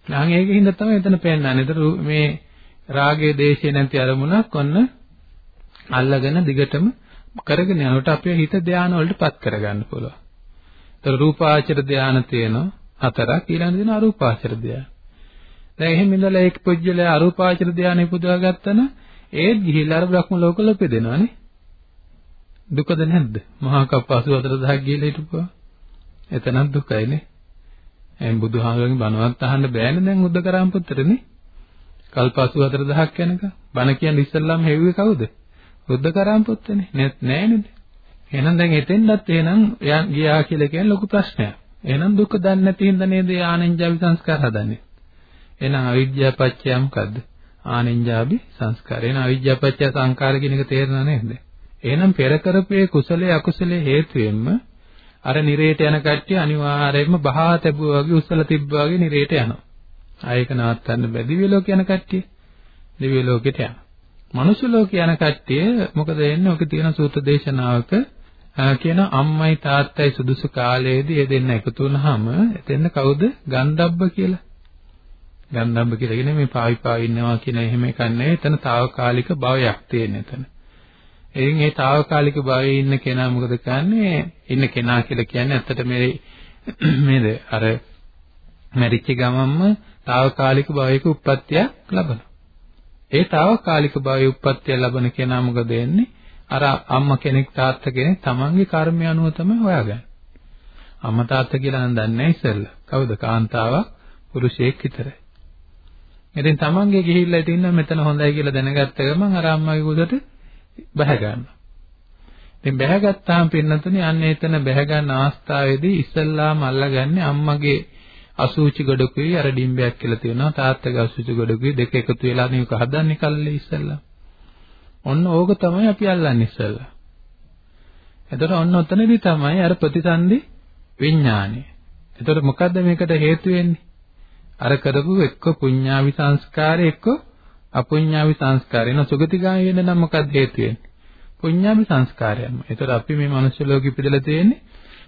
නම් ඒකින්ද තමයි එතන පෙන්නන්නේ. ඒතර මේ රාගයේ දේශේ නැති අරමුණක් ඔන්න අල්ලගෙන දිගටම කරගෙන යනකොට අපේ හිත ධානය වලටපත් කරගන්න පුළුවන්. ඒතර රූපාචර ධානය තියෙනවා හතරක් ඊළඟ දින අරූපාචර ධානය. දැන් එහෙම ඉඳලා ඒක පුජ්‍යලයා අරූපාචර ධානය පුදවා ගත්තන ඒත් ගිහිල්ලා අර බ්‍රහ්ම ලෝකවල උපදිනවනේ. දුකද නැද්ද? මහා කප්ප 84000ක් ගිහලා හිටපුවා. එතනත් දුකයිනේ. එහෙනම් බුදුහාමරගෙන් බණවත් අහන්න බෑනේ දැන් උද්ද කරාම් පුත්‍රනේ. කල්ප 84000ක් යනකම් බණ කියන්නේ ඉස්සල්ලාම හෙව්වේ කවුද? උද්ද කරාම් පුත්‍රනේ. නැත් නෑනේද? එහෙනම් දැන් එතෙන්වත් එහෙනම් ගියා කියලා කියන්නේ ලොකු ප්‍රශ්නයක්. එහෙනම් දුක දන්නේ නැති හින්දා නේද ආනෙන්ජාවි සංස්කාර හදන්නේ. එහෙනම් අවිද්‍යාව පත්‍ය මොකද්ද? ආනෙන්ජාවි සංස්කාර. එහෙනම් අවිද්‍යාව පත්‍ය සංකාර කියන එක තේරෙනව නේද? එහෙනම් පෙර කරපේ කුසලයේ අකුසලයේ හේතුවෙන්ම අර නිරේට යන කට්ටිය අනිවාර්යයෙන්ම බහා තැබුවා වගේ උස්සලා තිබ්බා වගේ නිරේට යනවා. ආයක නවත්තන්න බැ දිව්‍ය ලෝක යන කට්ටිය. දිව්‍ය ලෝකෙට යනවා. මනුෂ්‍ය ලෝක යන කට්ටිය මොකද වෙන්නේ? ඔක තියෙන සූත්‍ර දේශනාවක කියන අම්මයි තාත්තයි සුදුසු කාලයේදී ඒ දෙන්න එකතු වුනහම එතෙන්න කවුද? ගන්ධබ්බ කියලා. ගන්ධබ්බ කියලා කියන්නේ මේ පාවි පාවි ඉන්නවා කියන එහෙම එකක් නෙවෙයි. එතන తాවකාලික භවයක් තියෙන එතන. ඉතින් ඒ తాවකාලික භවයේ ඉන්න කෙනා මොකද කරන්නේ? ඉන්න කෙනා කියලා කියන්නේ ඇත්තට මේ නේද? අර මැරිච්ච ගමන්ම తాවකාලික භවයක උප්පත්තියක් ලබනවා. ඒ తాවකාලික භවයේ උප්පත්තිය ලබන කෙනා මොකද වෙන්නේ? අර අම්මා කෙනෙක් තාත්තා කෙනෙක් තමන්ගේ කර්මය අනුව තමයි හොයාගන්නේ. අම්මා තාත්තා කියලා නම් දන්නේ ඉස්සෙල්ලා. කවුද කාන්තාවක් පුරුෂයෙක් විතරයි. ඉතින් තමන්ගේ ගිහිල්ලා ඉතින් මෙතන හොඳයි කියලා දැනගත්ත ගමන් අර අම්මගේ උදට බැහැ ගන්නවා. ඉතින් බැහැගත්තාම පින්නතුනේ අන්න එතන බැහැ ගන්න අවස්ථාවේදී ඉස්සල්ලාම අල්ලගන්නේ අම්මගේ අසූචි ගොඩකුයි අර ඩිම්බයක් කියලා තියෙනවා තාත්තගේ අසූචි ගොඩකුයි දෙක එකතු වෙලා මේක හදන්නේ කල්ලේ ඉස්සල්ලා. ඔන්න ඕක තමයි අපි අල්ලන්නේ ඉස්සල්ලා. එතකොට ඔන්න ඔතනදී තමයි අර ප්‍රතිසන්දි විඥානය. එතකොට මොකද්ද මේකට හේතු වෙන්නේ? අර කරපු එක්ක පුඤ්ඤාවි සංස්කාරය එක්ක අපුඤ්ඤාවි සංස්කාරය. එන සුගතිගාමී වෙන්න නම් මොකක්ද හේතු වෙන්නේ? පුඤ්ඤාවි සංස්කාරයක්ම. ඒතර අපි මේ මනුෂ්‍ය ලෝකෙ ඉපදලා තියෙන්නේ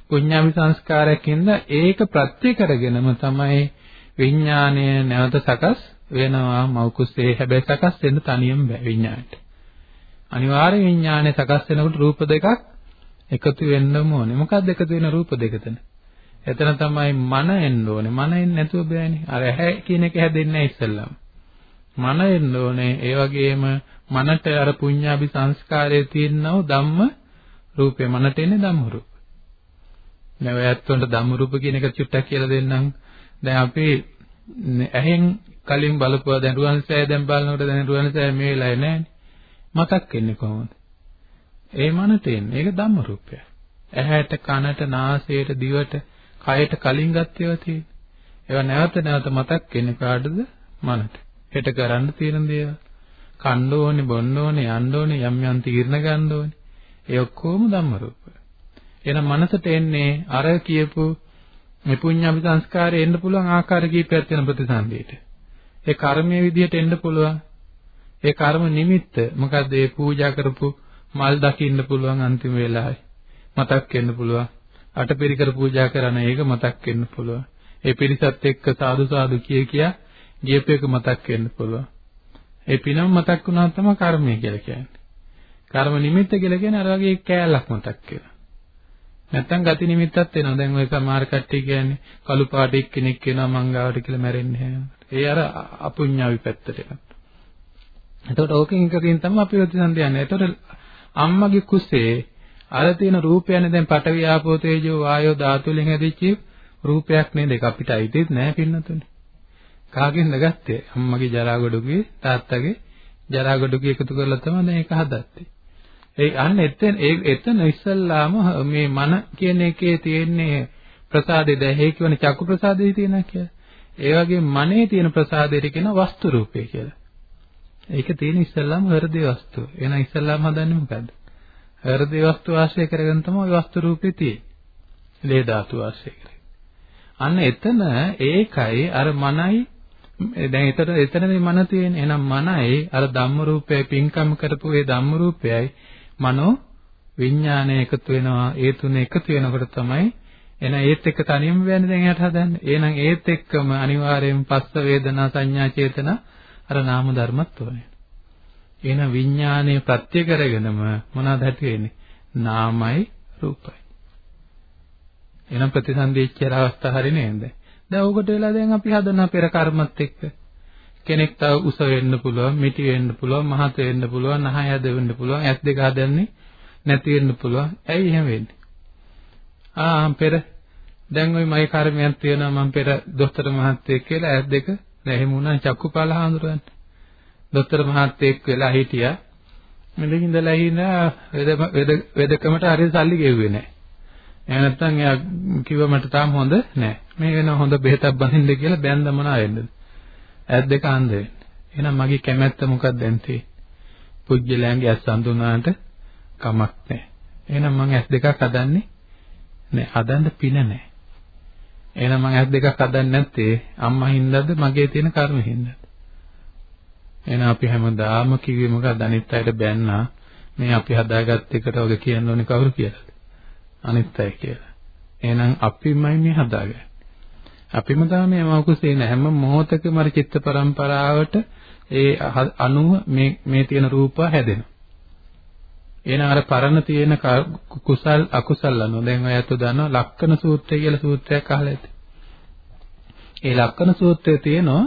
පුඤ්ඤාවි සංස්කාරයකින්ද ඒක ප්‍රත්‍ය කරගෙනම තමයි විඥාණය නැවත සකස් වෙනවා මෞකුසේ හැබැයි සකස් වෙන්න තනියම බෑ විඥාණයට. අනිවාර්ය විඥාණය සකස් වෙනකොට රූප දෙකක් එකතු වෙන්නම ඕනේ. මොකක්ද එකතු වෙන රූප දෙකතන? එතන තමයි මන එන්න ඕනේ. මන එන්නේ නැතුව බෑනේ. අර ඇහැ කියන එක හැදෙන්නේ නැහැ ඉස්සෙල්ලාම. මන එන්න ඕනේ. ඒ වගේම මනට අර පුඤ්ඤාභි සංස්කාරයේ තියෙනව ධම්ම රූපේ මනට එන්නේ ධම්ම රූප. දැන් ඔයත් උන්ට ධම්ම රූප කියන එක චුට්ටක් කියලා දෙන්නම්. දැන් අපි ඇහෙන් කලින් බලපුවා දැන් රුවන්සෑය දැන් බලනකොට දැන් රුවන්සෑය මේ වෙලාවේ නැහැනේ. මතක් වෙන්නේ කොහොමද? ඒ මනට එන්නේ. ඒක ධම්ම රූපය. ඇහැට, කනට, නාසයට, දිවට, කයට කලින් ගත් ඒවා තියෙන්නේ. ඒවා නැවත නැවත මතක් වෙන්නේ කාටද? මනට. හෙට කරන්න තියෙන දේවල්. කන්න ඕනේ, බොන්න ඕනේ, යන්න ඕනේ, යම් යම් තීරණ ගන්න ඕනේ. ඒ ඔක්කොම ධම්ම රූප. එහෙනම් මනසට එන්නේ අර කියපු මේ පුඤ්ඤාභි සංස්කාරය එන්න පුළුවන් ආකාර කීපයක් තියෙන ප්‍රතිසන්දියට. ඒ කර්මයේ විදිහට එන්න පුළුවන්. ඒ කර්ම නිමිත්ත මොකද්ද? ඒ පූජා කරපු මල් දකින්න පුළුවන් අන්තිම වෙලාවේ. මතක් වෙන්න පුළුවන්. අටපිරිකර පූජා කරන එක මතක් වෙන්න පුළුවන්. ඒ පිරිසත් එක්ක සාදු සාදු කිය කියා ගියපු එක මතක් වෙන්න පුළුවන්. ඒ පිනම මතක් වුණා තමයි කර්මය කියලා කියන්නේ. කර්ම නිමිත්ත කියලා කියන්නේ අර වගේ කෑල්ලක් මතක් වෙනවා. නැත්තම් ගති නිමිත්තක් එනවා. දැන් ඔය සමහර කට්ටිය කියන්නේ කළු පාට එක්කෙනෙක් වෙනවා මංගාවට කියලා මැරෙන්නේ ඒ අර අපුඤ්ඤාවි පැත්තට එනවා. එතකොට ඕකෙන් එකකින් තමයි අපි ප්‍රතිසන්දි යන්නේ. එතකොට අම්මගේ කුසේ අර තියෙන රූපයනේ දැන් පඨවි ආපෝ තේජෝ වායෝ ධාතු වලින් හැදිච්ච රූපයක් නේද? ඒක අපිට අයිතිත් නෑ පින්නතුනේ. කාගෙන්ද ගත්තේ? අම්මගේ ජරා ගොඩකුගේ තාත්තගේ ජරා ගොඩකුගේ එකතු කරලා තමයි දැන් ඒක හදත්තේ. ඒ අන්න එතන ඒ එතන ඉස්සල්ලාම මේ මන කියන එකේ තියෙන්නේ ප්‍රසාදේ දැහි කියන චක්කු ප්‍රසාදේ තියෙනවා කියලා. ඒ වගේ මනේ තියෙන ප්‍රසාදයට කියන වස්තු රූපය කියලා. ඒක තියෙන ඉස්සල්ලාම හෘදේ වස්තුව. එහෙනම් ඉස්සල්ලාම හදන්නේ මොකද්ද? හෘදේ වස්තු ආශ්‍රය කරගෙන තමයි ওই වස්තු රූපේ තියෙන්නේ. ලේ ධාතු ආශ්‍රය කරගෙන. අන්න එතන ඒකයි අර මනයි දැන් එතන එතනදී මන තියෙන්නේ. එහෙනම් මනයි අර ධම්ම රූපයයි පින්කම් කරපු ඒ ධම්ම රූපයයි මනෝ විඥානය එකතු වෙනවා. ඒ තුන එකතු වෙනකොට තමයි එන ඒත් එක්ක තනියම වෙන්නේ දැන් එහාට හදන්නේ. එහෙනම් ඒත් එක්කම අනිවාර්යෙන් පස්ස වේදනා සංඥා චේතනා අර නාම ධර්මත් ඕනේ. එහෙනම් විඥානයේ ප්‍රත්‍ය කරගෙනම මොනවද ඇති වෙන්නේ? නාමයි රූපයි. එහෙනම් ප්‍රතිසන්දීච්චර අවස්ථා හරි නේද? දැන් ඕකට වෙලා දැන් අපි හදන පෙර කර්මත් එක්ක කෙනෙක් තව උස වෙන්න පුළුවන්, මිටි වෙන්න පුළුවන්, මහත වෙන්න පුළුවන්, නහය හද වෙන්න පුළුවන්, ඇස් දෙක හදන්නේ නැති වෙන්න පුළුවන්. ඇයි එහෙම වෙන්නේ? ආ පෙර දැන් ওই මගේ කර්මයක් තියෙනවා මම පෙර දොස්තර මහත්තයෙක් කියලා ඇස් දෙක නැහෙම වුණා චක්කුපාල හාමුදුරන්ට. දොස්තර මහත්තයෙක් වෙලා හිටියා. මෙතන ඉඳලා හිනා වෙද වෙදකමට හරිය සල්ලි ගෙව්වේ නැහැ. එහෙම නැත්නම් එයා කිව්ව මට තාම හොඳ නැහැ. මේ වෙන හොඳ බෙහෙතක් බඳින්න කියලා බැන්ද මොනවා වෙන්නද? ඇස් දෙක අන්ධ වෙන්න. එහෙනම් මගේ කැමැත්ත මොකක්ද දැන් තියෙන්නේ? පුජ්‍යලයන්ගේ ඇස් අඳුනාට කමක් නැහැ. එහෙනම් මම ඇස් දෙකක් හදන්නේ නෑ. හදන්න පින නෑ. එහෙනම් මම ඇස් දෙකක් හදන්නේ නැත්තේ අම්මා හින්දාද මගේ තියෙන කර්ම හින්දාද? එහෙනම් අපි හැමදාම කිව්වේ මොකක්ද අනිත් අයට බැන්නා මේ අපි හදාගත්ත එකට ඔය කියන්න ඕනේ කවුරු කියලාද? අනිත් අය කියලා. එහෙනම් අපිමයි මේ හදාගන්නේ. අපිම තමයි මේ මෞකසේ හැම මොහොතකම අර චිත්ත පරම්පරාවට ඒ අණුව මේ මේ තියෙන රූප හැදෙනවා. එහෙනම් අර පරණ තියෙන කුසල් අකුසල් අනුව දැන් ඔයත් දන්නවා ලක්කන සූත්‍රය කියලා සූත්‍රයක් අහලා ඇති. ඒ ලක්කන සූත්‍රයේ තියෙනවා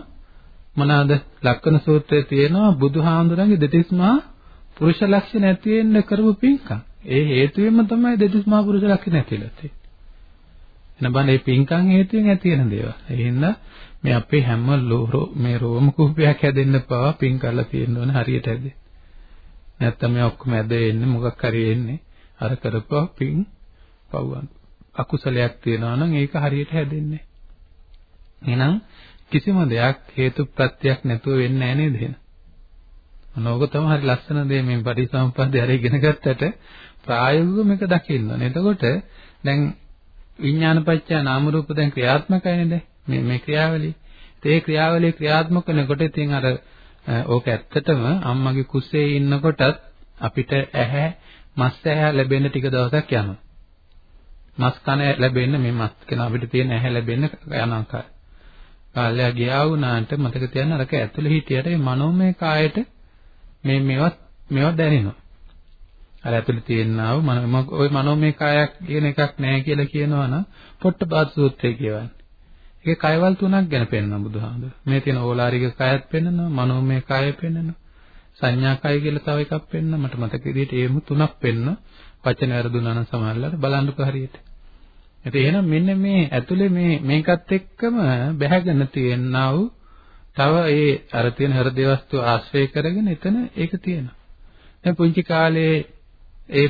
මොනවාද? ලක්කන සූත්‍රයේ තියෙනවා බුදුහාමුදුරන්ගේ දෙතිස් මහා පුරුෂ ලක්ෂණ ඇති වෙන්න කරපු පින්කම්. ඒ හේතුවෙන්ම තමයි දෙතිස් මහා පුරුෂ ලක්ෂණ ඇතිලා තියෙන්නේ. එන බණ මේ පින්කම් හේතුවෙන් ඇති වෙන දේවල්. ඒ හින්දා මේ අපේ හැම මේ රෝම කූපයක් හැදෙන්න පවා පින් කරලා තියෙන්න ඕන හරියට හැදේ. නැත්තම් මේ ඔක්කොම ඇද එන්නේ මොකක් හරි එන්නේ අර කරපුවා පින් පව්වන්. අකුසලයක් තියෙනවා නම් ඒක හරියට හැදෙන්නේ එහෙනම් කිසිම දෙයක් හේතු ප්‍රත්‍යක් නැතුව වෙන්නේ නැහැ නේද එහෙනම්? මොනෝක තමයි හරි ලස්සන දේ මේ පටිසම්පදාය හරි ඉගෙන ගත්තට ප්‍රායෝගිකව මේක දකින්න ඕනේ. එතකොට දැන් විඥානපච්චය නාම රූප දැන් ක්‍රියාත්මකයිනේ දැන් මේ මේ ක්‍රියාවලිය. ඒ ක්‍රියාවලිය ක්‍රියාත්මක වෙනකොට ඉතින් අර ඕක ඇත්තටම අම්මගේ කුසේ ඉන්නකොටත් අපිට ඇහැ මස් ඇහැ ලැබෙන්න ටික දවසක් යනවා. මස් කන ලැබෙන්න මේ මස් කන අපිට තියෙන ඇහැ ලැබෙන්න යන ආකාරය. කාලය ගියා වුණාට මතක තියන්න අරක ඇතුළේ හිටියට මේ මනෝමය කායට මේ මේවත් මේවත් දැනෙනවා. අර ඇතුළේ තියෙනා වූ ඔය මනෝමය කායක් කියන එකක් නැහැ කියලා කියනවා නම් පොට්ටපාද සූත්‍රය කියවන්නේ. ඒකේ කයවල් තුනක් ගැන පෙන්වන බුදුහාමුදුර. මේ තියෙන ඕලාරික කයත් පෙන්වනවා, මනෝමය කය පෙන්වනවා. සංඥා කය කියලා තව එකක් පෙන්වනවා. මට මතක විදිහට ඒම තුනක් පෙන්වන වචන වැරදුනා නම් සමහරවල්ලාට බලන්නකෝ හරියට. ඉතින් එහෙනම් මෙන්න මේ ඇතුලේ මේ මේකත් එක්කම බැහැගෙන තියෙනා වූ තව ඒ අර තියෙන හෘද වස්තු ආශ්‍රය කරගෙන එතන ඒක තියෙනවා. දැන් පුංචි කාලේ ඒ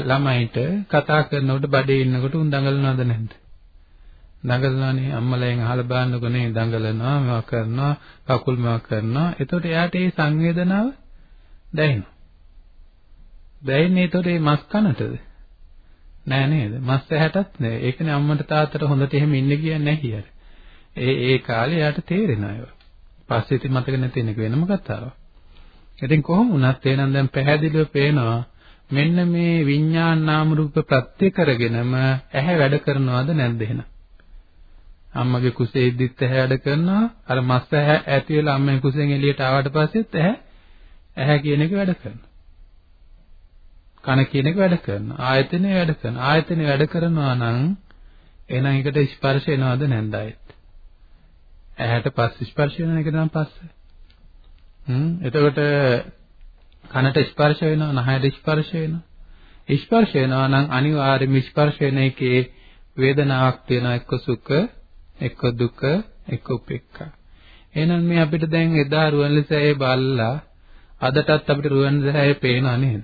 ළමයිට කතා කරනකොට බඩේ ඉන්නකොට උන් දඟලනවද නැද්ද? දඟලනවානේ අම්මලාගෙන් අහලා බලන්නකො නේ දඟලනවා මේවා කරනවා කකුල් මේවා කරනවා. එතකොට එයාට ඒ සංවේදනාව දැනෙනවා. දැනෙන්නේ එතකොට මේ මස් කනටද? නෑ නේද? මස් ඇහැටත් නෑ. ඒකනේ අම්මට තාත්තට හොඳට එහෙම ඉන්න කියන්නේ නැහැ කියලා ඒ ඒ කාලේ එයාට තේරෙනවා ඒවා. පස්සේ ඉතින් මතක නැති වෙන එක වෙනම කතාවක්. ඉතින් කොහොම වුණත් එහෙනම් දැන් පැහැදිලිව පේනවා මෙන්න මේ විඥාන නාම රූප ප්‍රත්‍ය කරගෙනම ඇහැ වැඩ කරනවද නැද්ද එහෙනම් අම්මගේ කුසේ ඉද්දිත් ඇහැ වැඩ කරනවා. අර මස් ඇහැ ඇති වෙලා අම්මගේ කුසෙන් එළියට ආවට පස්සෙත් ඇහැ ඇහැ කියන එක වැඩ කරනවා. කන කියන එක වැඩ කරනවා. ආයතනේ වැඩ කරනවා. ආයතනේ වැඩ කරනවා නම් එහෙනම් ඒකට ස්පර්ශ වෙනවද නැන්ද ආයෙත්? ඇහැට පස් ස්පර්ශ වෙන එක නම් පස්ස. හ්ම් එතකොට කනට ස්පර්ශ වෙනවා, නහයට ස්පර්ශ වෙනවා. ස්පර්ශ වෙනවා නම් අනිවාර්යයෙන්ම ස්පර්ශ වෙන එකේ වේදනාවක් තියෙනවා එක්ක සුඛ එක්ක දුක එක්ක උපේක්ඛා. එහෙනම් මේ අපිට දැන් එදා රුවන්වැලිසෑයේ බල්ලා අදටත් අපිට රුවන්වැලිසෑයේ පේනව නේද?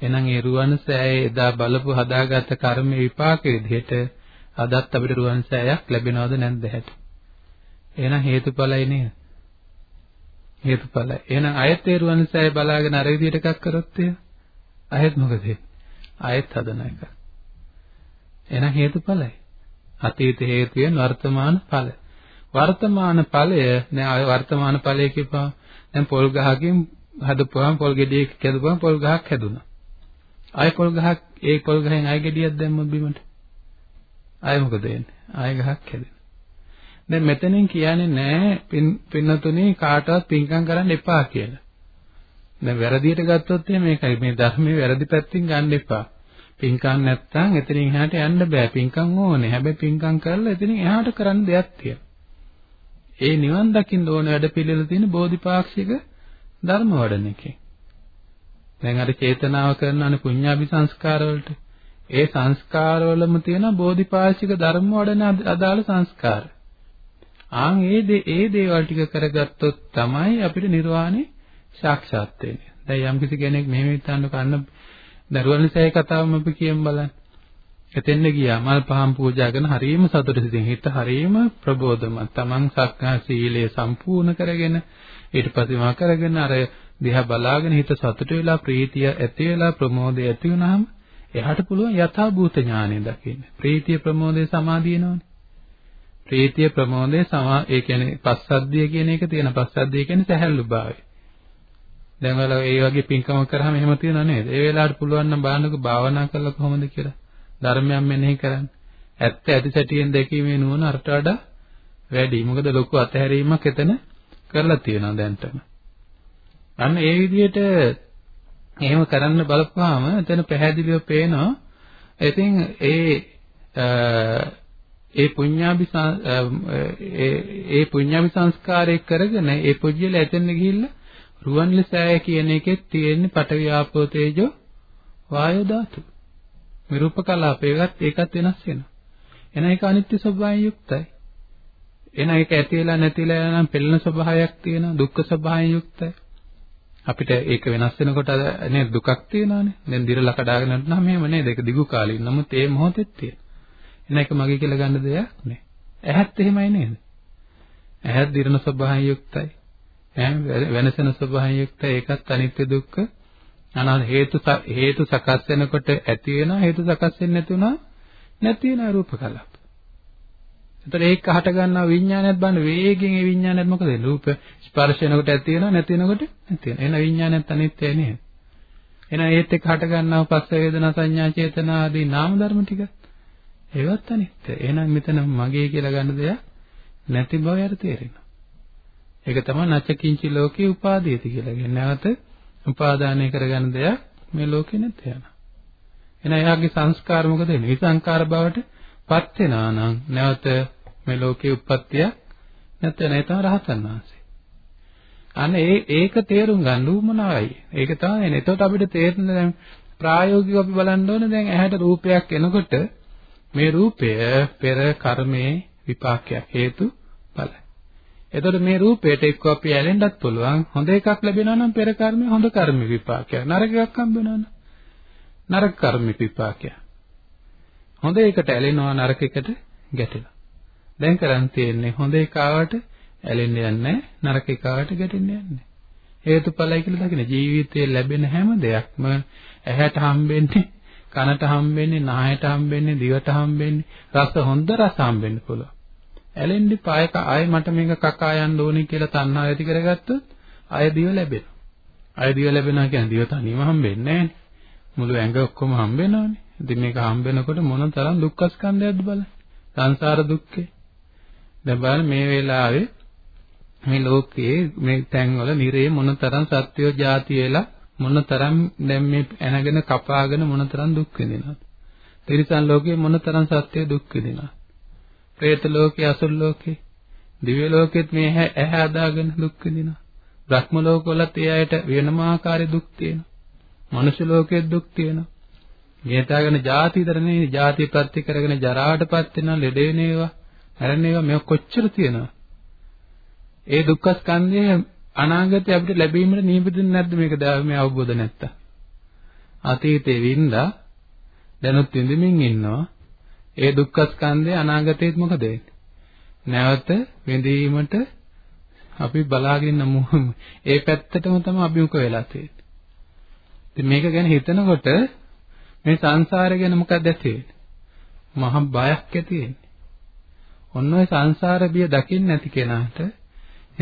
එහෙනම් ඒ රුවන්වැලිසෑයේ එදා බලපු හදාගත්ත කර්ම විපාක විදිහට අදත් අපිට රුවන්වැලිසෑයක් ලැබෙනවද නැද්ද හැට? එහෙනම් හේතුඵලයි නේද? හේතුඵලයි. එහෙනම් අයත් ඒ රුවන්වැලිසෑයේ බලාගෙන අර විදිහට එකක් කරොත් එහෙනම් අයත් මොකද? අයත් හදන එක. එහෙනම් හේතුඵලයි. අතීත හේතුයෙන් වර්තමාන ඵල. වර්තමාන ඵලය නෑ වර්තමාන ඵලය කියපුවා දැන් පොල් ගහකින් හදපුවාම පොල් ගෙඩියක කැදුවාම පොල් ගහක් හැදුනා. ආය පොල් ගහක් ඒ පොල් ගහෙන් ආය ගෙඩියක් දැම්මොත් බිමට. ආය මොකද වෙන්නේ? ආය ගහක් හැදෙනවා. දැන් මෙතනින් කියන්නේ නෑ පින්නතුනේ කාටවත් පින්කම් කරන්න එපා කියලා. දැන් වැරදියට ගත්තොත් මේකයි මේ ධර්මයේ වැරදි පැත්තින් ගන්න එපා. පින්කම් නැත්තම් එතනින් එහාට යන්න බෑ. පින්කම් ඕනේ. හැබැයි පින්කම් කරලා එතනින් එහාට කරන්න දෙයක් තියෙනවා. ඒ නිවන් දකින්න ඕන වැඩ පිළිවෙල තියෙන බෝධිපාක්ෂික ධර්ම වඩන එකේ. දැන් අර චේතනාව කරන අන පුඤ්ඤාභි සංස්කාර වලට ඒ සංස්කාර වලම තියෙන බෝධිපාක්ෂික ධර්ම වඩන අදාළ සංස්කාර. ආන් ඒ දේ ඒ දේවල් ටික කරගත්තොත් තමයි අපිට නිර්වාණය සාක්ෂාත් වෙන්නේ. දැන් යම්කිසි කෙනෙක් මෙහෙම හිතන්න කන්න දරුවන් නිසා ඒ කතාවම අපි කියමු බලන්න. එතෙන්ද ගියා මල් පහන් පූජා කරන හරීම සතුට සිතින් හිත හරීම ප්‍රබෝධමත්. Taman සක්කා සීලය සම්පූර්ණ කරගෙන ඊට පස්සේ මා කරගෙන අර දිහා බලාගෙන හිත සතුට වෙලා ප්‍රීතිය ඇති වෙලා ප්‍රමෝදය ඇති වුනහම එයාට පුළුවන් යථා භූත ඥානය දකින්න. ප්‍රීතිය ප්‍රමෝදය සමාධියනෝනේ. ප්‍රීතිය ප්‍රමෝදය සමා ඒ කියන්නේ පස්සද්ධිය කියන එක තියෙන පස්සද්ධිය කියන්නේ සැහැල්ලු භාවය. දැන් වල ඒ වගේ පින්කම කරාම එහෙම තියෙනව නේද? ඒ වෙලාවට පුළුවන් නම් බලන්නකෝ භාවනා කළා කොහොමද කියලා. ධර්මයන් මෙනෙහි කරන්න. ඇත්ත ඇති සැටියෙන් දැකීමේ නුවණ අරට වඩා වැඩි. මොකද ලොකු අතහැරීමක් එතන කරලා තියෙනවා දැන්ටම. අන්න ඒ විදිහට එහෙම කරන්න බලපුවාම එතන පැහැදිලිව පේනවා. ඉතින් ඒ ඒ පුඤ්ඤාභි ඒ පුඤ්ඤාභි සංස්කාරය කරගෙන ඒ පුජ්‍යල එතෙන් ගිහිල්ලා රුවන්ලසෑය කියන එකෙත් තියෙන්නේ පඨවි ආපෝ තේජෝ වායෝ ධාතු. විරූප කලාපයකට ඒකත් වෙනස් වෙනවා. එන එක අනිත්‍ය ස්වභාවයෙන් යුක්තයි. එන එක ඇති වෙලා නැති වෙලා යන පෙළෙන ස්වභාවයක් තියෙනවා දුක්ඛ ස්වභාවයෙන් යුක්තයි. අපිට ඒක වෙනස් වෙනකොට නේද දුකක් තියෙනවානේ. දැන් දිරලා කඩාගෙන යනනම් මෙහෙම නේද? ඒක දිගු කාලින්. නමුත් ඒ මොහොතෙත් තියෙන. එන එක මගේ කියලා ගන්න දෙයක් නෑ. ඇහත් එහෙමයි නේද? ඇහත් දිරන ස්වභාවයෙන් යුක්තයි. වෙනසන ස්වභාවයෙන් යුක්ත ඒකත් අනිත්‍ය දුක්ඛ අනාත් හේතු හේතු සකස් වෙනකොට ඇති වෙනවා හේතු සකස් වෙන්නේ නැති වුණා නැති වෙන රූප කලාප. එතකොට ඒක හට ගන්නා විඥානයත් බලන්න වේගෙන් ඒ විඥානයත් මොකද රූප ස්පර්ශ වෙනකොට ඇති වෙනවා නැති වෙනකොට නැති වෙනවා. එහෙනම් විඥානයත් අනිත්‍යයි නේද? එහෙනම් ඒත් එක්ක හට ගන්නා පස්ස වේදනා සංඥා චේතනා ආදී නාම ධර්ම ටික ඒවත් අනිත්‍ය. එහෙනම් මෙතන මගේ කියලා ගන්න දෙයක් නැති බව යට තේරෙනවා. ඒක තමයි නචකින්චි ලෝකේ උපාදීයති කියලා කියන්නේ. නැවත උපාදානය කරගන්න දෙයක් මේ ලෝකේ නැත යන. එහෙනම් එයාගේ සංස්කාර මොකද වෙන්නේ? විසංකාර බවට පත් වෙනා නම් නැවත මේ ලෝකේ උප්පත්තිය නැත්නම් ඒ තමයි රහතන් වහන්සේ. අන්න ඒ ඒක තේරුම් ගන්න උමනාවයි. ඒක තමයි එන්නේ. එතකොට අපිට තේරෙන දැන් ප්‍රායෝගිකව අපි බලන්න ඕනේ දැන් ඇහැට රූපයක් එනකොට මේ රූපය පෙර කර්මයේ විපාකයක් හේතු ඵලයි. එතකොට මේ රූපයට එක්ක අපි ඇලෙන්නත් පුළුවන්. හොඳ එකක් ලැබෙනවා නම් පෙර කර්මයේ හොඳ කර්ම විපාකයක්. නරක එකක් හම්බ වෙනවා නම් නරක කර්ම විපාකයක්. හොඳ එකට ඇලෙනවා නරක එකට ගැටෙනවා. දැන් කරන් තියෙන්නේ හොඳ එකාවට ඇලෙන්න යන්නේ නරක එකාවට ගැටෙන්න යන්නේ. හේතුඵලයි කියලා දකින ජීවිතයේ ලැබෙන හැම දෙයක්ම ඇහැට හම්බෙන්නේ කනට හම්බෙන්නේ නායට හම්බෙන්නේ දිවට හම්බෙන්නේ රස හොඳ රස හම්බෙන්න පුළුවන්. ඇලෙන්නේ පායක ආයෙ මට මේක කකා යන්න ඕනේ කියලා තණ්හාව ඇති කරගත්තොත් ආයෙ දිව ලැබෙනවා. ආයෙ දිව ලැබෙනවා කියන්නේ දිව තනියම හම්බෙන්නේ නැහැනේ. මුළු ඇඟ ඔක්කොම හම්බෙනවනේ. ඉතින් මේක හම්බෙනකොට මොන තරම් දුක්ඛ ස්කන්ධයක්ද බලන්න. සංසාර දුක්ඛේ. දැන් බලන්න මේ වෙලාවේ මේ ලෝකයේ මේ තැන්වල නිරේ මොනතරම් සත්‍යෝ ಜಾති වෙලා මොනතරම් දැන් මේ ඇනගෙන කපාගෙන මොනතරම් දුක් විඳිනවද? තිරිසන් ලෝකේ මොනතරම් සත්‍ය දුක් විඳිනවද? പ്രേත ලෝකේ, අසුර ලෝකේ, දිව්‍ය ලෝකෙත් මේ ඇහැ අදාගෙන දුක් විඳිනවා. භ්‍රම ලෝකවලත් ඒ අයට වෙනම ආකාරයේ දුක් තියෙනවා. මනුෂ්‍ය ලෝකෙත් දුක් තියෙනවා. මේතාගෙන ಜಾති දරණේ ಜಾති ප්‍රත්‍ය කරගෙන ජරාටපත් වෙනවා, ලෙඩේනේවා, හැරණේවා මේ කොච්චර තියෙනවා. ඒ දුක්ඛ ස්කන්ධය අනාගතේ අපිට ලැබීමට නියමිතින් නැද්ද මේක ධර්මයේ අවබෝධ නැත්තම්? අතීතේ වින්දා දැනුත් විඳමින් ඉන්නවා ඒ දුක්ඛ ස්කන්ධය අනාගතයේත් මොකද වෙන්නේ? නැවත විඳීමට අපි බලාගෙන ඒ පැත්තටම තමයි අභිමුඛ වෙලා තියෙන්නේ. ඉතින් මේක ගැන හිතනකොට මේ සංසාරය ගැන මොකක්ද ඇති වෙන්නේ? මහා බයක් ඇති වෙන්නේ. ඔන්න ඔය සංසාර බිය දකින්න නැති කෙනාට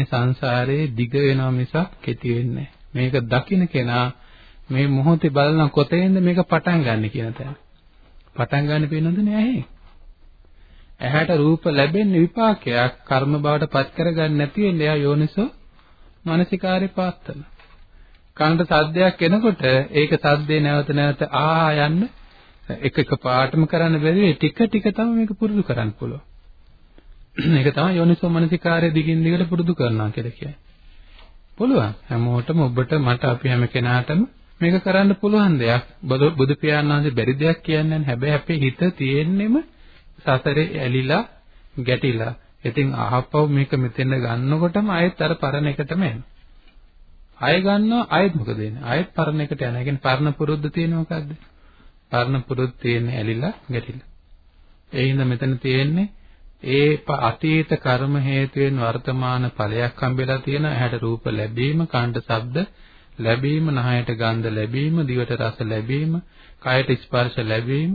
මේ සංසාරේ දිග වෙනවා මිසක් කෙටි වෙන්නේ මේක දකින්න කෙනා මේ මොහොතේ බලන කොතෙන්ද මේක පටන් ගන්න කියන තැන. පටන් ගන්න පේනොත් නෑ ඇහැට රූප ලැබෙන්නේ විපාකයක් කර්ම බවට පත් කරගන්න නැති වෙන්නේ එයා යෝනිසෝ මානසිකාරේ පාත්තන. කනට සද්දයක් එනකොට ඒක සද්දේ නැවත නැවත ආ යන්න එක එක පාටම කරන්න බැරි ටික ටික තමයි මේක පුරුදු කරන්න පුළුවන්. ඒක තමයි යෝනිසෝ මනසිකාරය දිගින් දිගට පුරුදු කරනවා කියලා කියන්නේ. පුළුවන්. හැමෝටම ඔබට මට අපි හැම කෙනාටම මේක කරන්න පුළුවන් දෙයක්. බුදු පියාණන් වහන්සේ බැරි දෙයක් කියන්නේ නැහැ. හැබැයි අපේ හිත තියෙන්නෙම සසරේ ඇලිලා ගැටිලා. ඉතින් අහපව මේක මෙතෙන් ගන්නකොටම ආයෙත් අර පරණ එකටම එනවා. ආයෙ ගන්නවා ආයෙත් මොකද වෙන්නේ? ආයෙත් පරණ එකට යනවා. ඒ කියන්නේ පරණ පුරුද්ද තියෙන මොකද්ද? පරණ පුරුද්ද තියෙන්නේ ඇලිලා ගැටිලා. ඒ හින්දා මෙතන තියෙන්නේ ඒ අතීත කර්ම හේතුවෙන් වර්තමාන ඵලයක් හම්බෙලා තියෙන ඇහැට රූප ලැබීම, කනට ශබ්ද ලැබීම, නහයට ගන්ධ ලැබීම, දිවට රස ලැබීම, කයට ස්පර්ශ ලැබීම,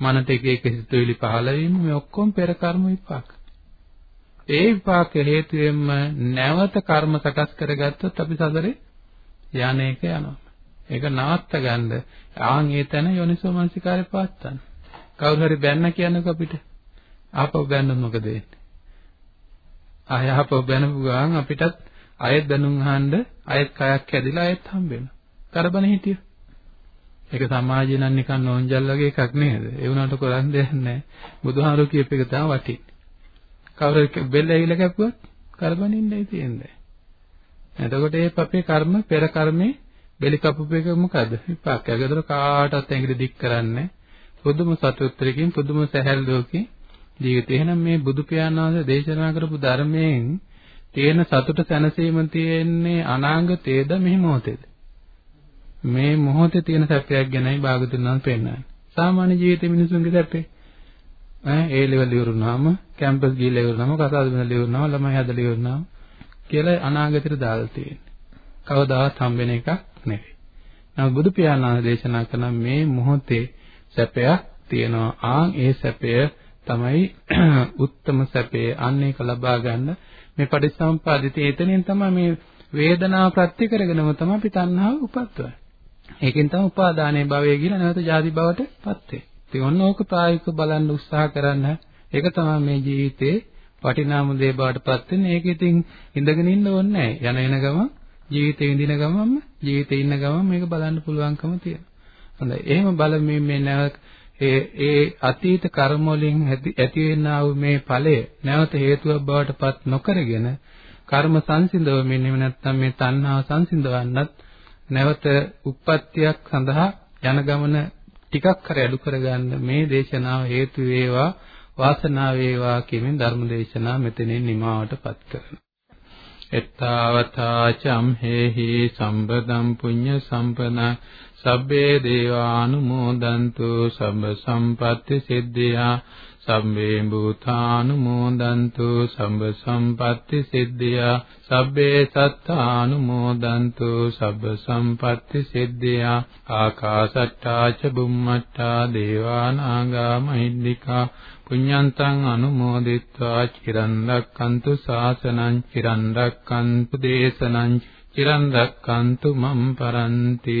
මනට එක එක සිතුවිලි පහළ වීම මේ ඔක්කොම පෙර කර්ම විපාක. ඒ විපාක හේතුවෙන්ම නැවත කර්ම සකස් කරගත්තොත් අපි සසරේ යන්නේක යනවා. ඒක නවත්ත ගන්න ආන් ඒ තැන යෝනිසෝ මනසිකාරය පාත්තන්න. කවුරු හරි බැන්න කියනකො අපිට ආපහු බැන්නොත් මොකද වෙන්නේ? ආය ආපහු බැනපු ගමන් අපිටත් අයෙත් දැනුම් අහන්න අයෙත් කයක් කැඩිලා අයෙත් හම්බ වෙනවා. කරබන හිටියෝ. ඒක සමාජේ නම් නිකන් නෝන්ජල් වගේ එකක් නේද? ඒ වුණාට කරන් දෙයක් නැහැ. බුදුහාමුදුරු කියප එක තමයි වටින්නේ. කවුරු බෙල්ල ඇවිල්ලා කැපුවත් කරබනින්නයි තියෙන්නේ. එතකොට ඒ අපේ කර්ම පෙර කර්මේ බෙලි කපපු එක මොකද? විපාකයක්. ඒතර කාටවත් ඇඟිලි දික් කරන්නේ පුදුම සතුටුතරකින් පුදුම සැහැල්ලුවකින් ජීවිතේ. එහෙනම් මේ බුදු පියාණන් වහන්සේ දේශනා කරපු ධර්මයෙන් තියෙන සතුට සැනසීම තියෙන්නේ අනාගතයේද මෙහි මොහොතේද? මේ මොහොතේ තියෙන සැපයක් ගැනයි භාගතුන් වහන්සේ පෙන්නන්නේ. සාමාන්‍ය ජීවිතේ මිනිසුන්ගේ සැපේ ඈ ඒ ලෙවල් ඉවරුනහම කැම්පස් ගිහිල්ලා ඉවරුනහම කසාද බඳලා ඉවරුනහම ළමයි හදලා ඉවරුනහම කියලා අනාගතයට දාලා තියෙන්නේ. කවදාවත් හම්බෙන එකක් නෙවෙයි. නමුත් බුදු පියාණන් දේශනා කරන මේ මොහොතේ සැපයක් තියෙනවා. ආන් ඒ සැපය තමයි උත්තම සැපේ අන්න ඒක ලබා ගන්න මේ පටිච්චසමුපාදිතේ එතනින් තමයි මේ වේදනාව ප්‍රත්‍ය කරගෙනම තමයි අපි තණ්හාව උපත්වන්නේ. ඒකෙන් තමයි උපාදානයේ භවය කියලා නැවත ජාති භවට පත් වෙන්නේ. ඉතින් ඔන්න ඕක ප්‍රායෝගිකව බලන්න උත්සාහ කරන්න. ඒක තමයි මේ ජීවිතේ වටිනාම දේ බවට පත් වෙන්නේ. ඒක ඉතින් ඉඳගෙන ඉන්න ඕනේ නැහැ. යන එන ගමන් ජීවිතේ විඳින ගමන්ම ජීවිතේ ඉන්න ගමන් මේක බලන්න පුළුවන්කම තියෙනවා. හොඳයි. එහෙම බලමින් මේ නැවත ඒ ඒ අතීත කර්ම වලින් ඇති වෙනා වූ මේ ඵලය නැවත හේතුවක් බවට පත් නොකරගෙන කර්ම සංසිඳවමින් එහෙම නැත්නම් මේ තණ්හාව සංසිඳවන්නත් නැවත උප්පත්තියක් සඳහා යන ගමන ටිකක් කර අඩු කරගන්න මේ දේශනාව හේතු වේවා වාසනාව වේවා කියමින් ධර්ම දේශනාව මෙතනින් නිමාවටපත් කරනවා. එත්තාවතා චම්හෙහි සම්බදම් පුඤ්ඤ සම්පනා සබ්බේ දේවානුමෝදන්තු සබ්බ සම්පත්ති සිද්ධියා සම්මේ භූතානුමෝදන්තු සම්බ සම්පත්ති සිද්ධියා සබ්බේ සත්තානුමෝදන්තු සබ්බ සම්පත්ති සිද්ධියා ආකාසට්ටා ච බුම්මට්ටා දේවානාගා මහිද්దికා පුඤ්ඤන්තං අනුමෝදිත්වා චිරන් රැක්කන්තු ශාසනං චිරන් රැක්කන්තු දේශනං චිරන් රැක්කන්තු මම් පරන්ති.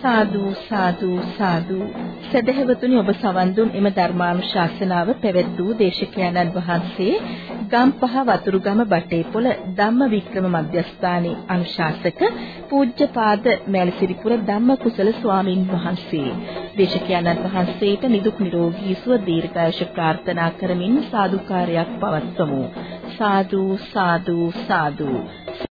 සාදු සාදු සාදු. සදහෙවතුනි ඔබ සවන් දුන් එම ධර්මානුශාසනාව පැවැත් වූ දේශකයන්න් වහන්සේ ගම්පහ වතුරුගම බටේපොළ ධම්ම වික්‍රම මධ්‍යස්ථානයේ අනුශාසක පූජ්‍යපාද මෑලසිරිපුර ධම්ම කුසල ස්වාමින් වහන්සේ. දේශකයන්න් වහන්සේට නිදුක් නිරෝගී සුව දීර්ඝායුෂ ප්‍රාර්ථනා කරමින් සාදුකාරයක් පවත්වමු. සාදු සාදු සාදු.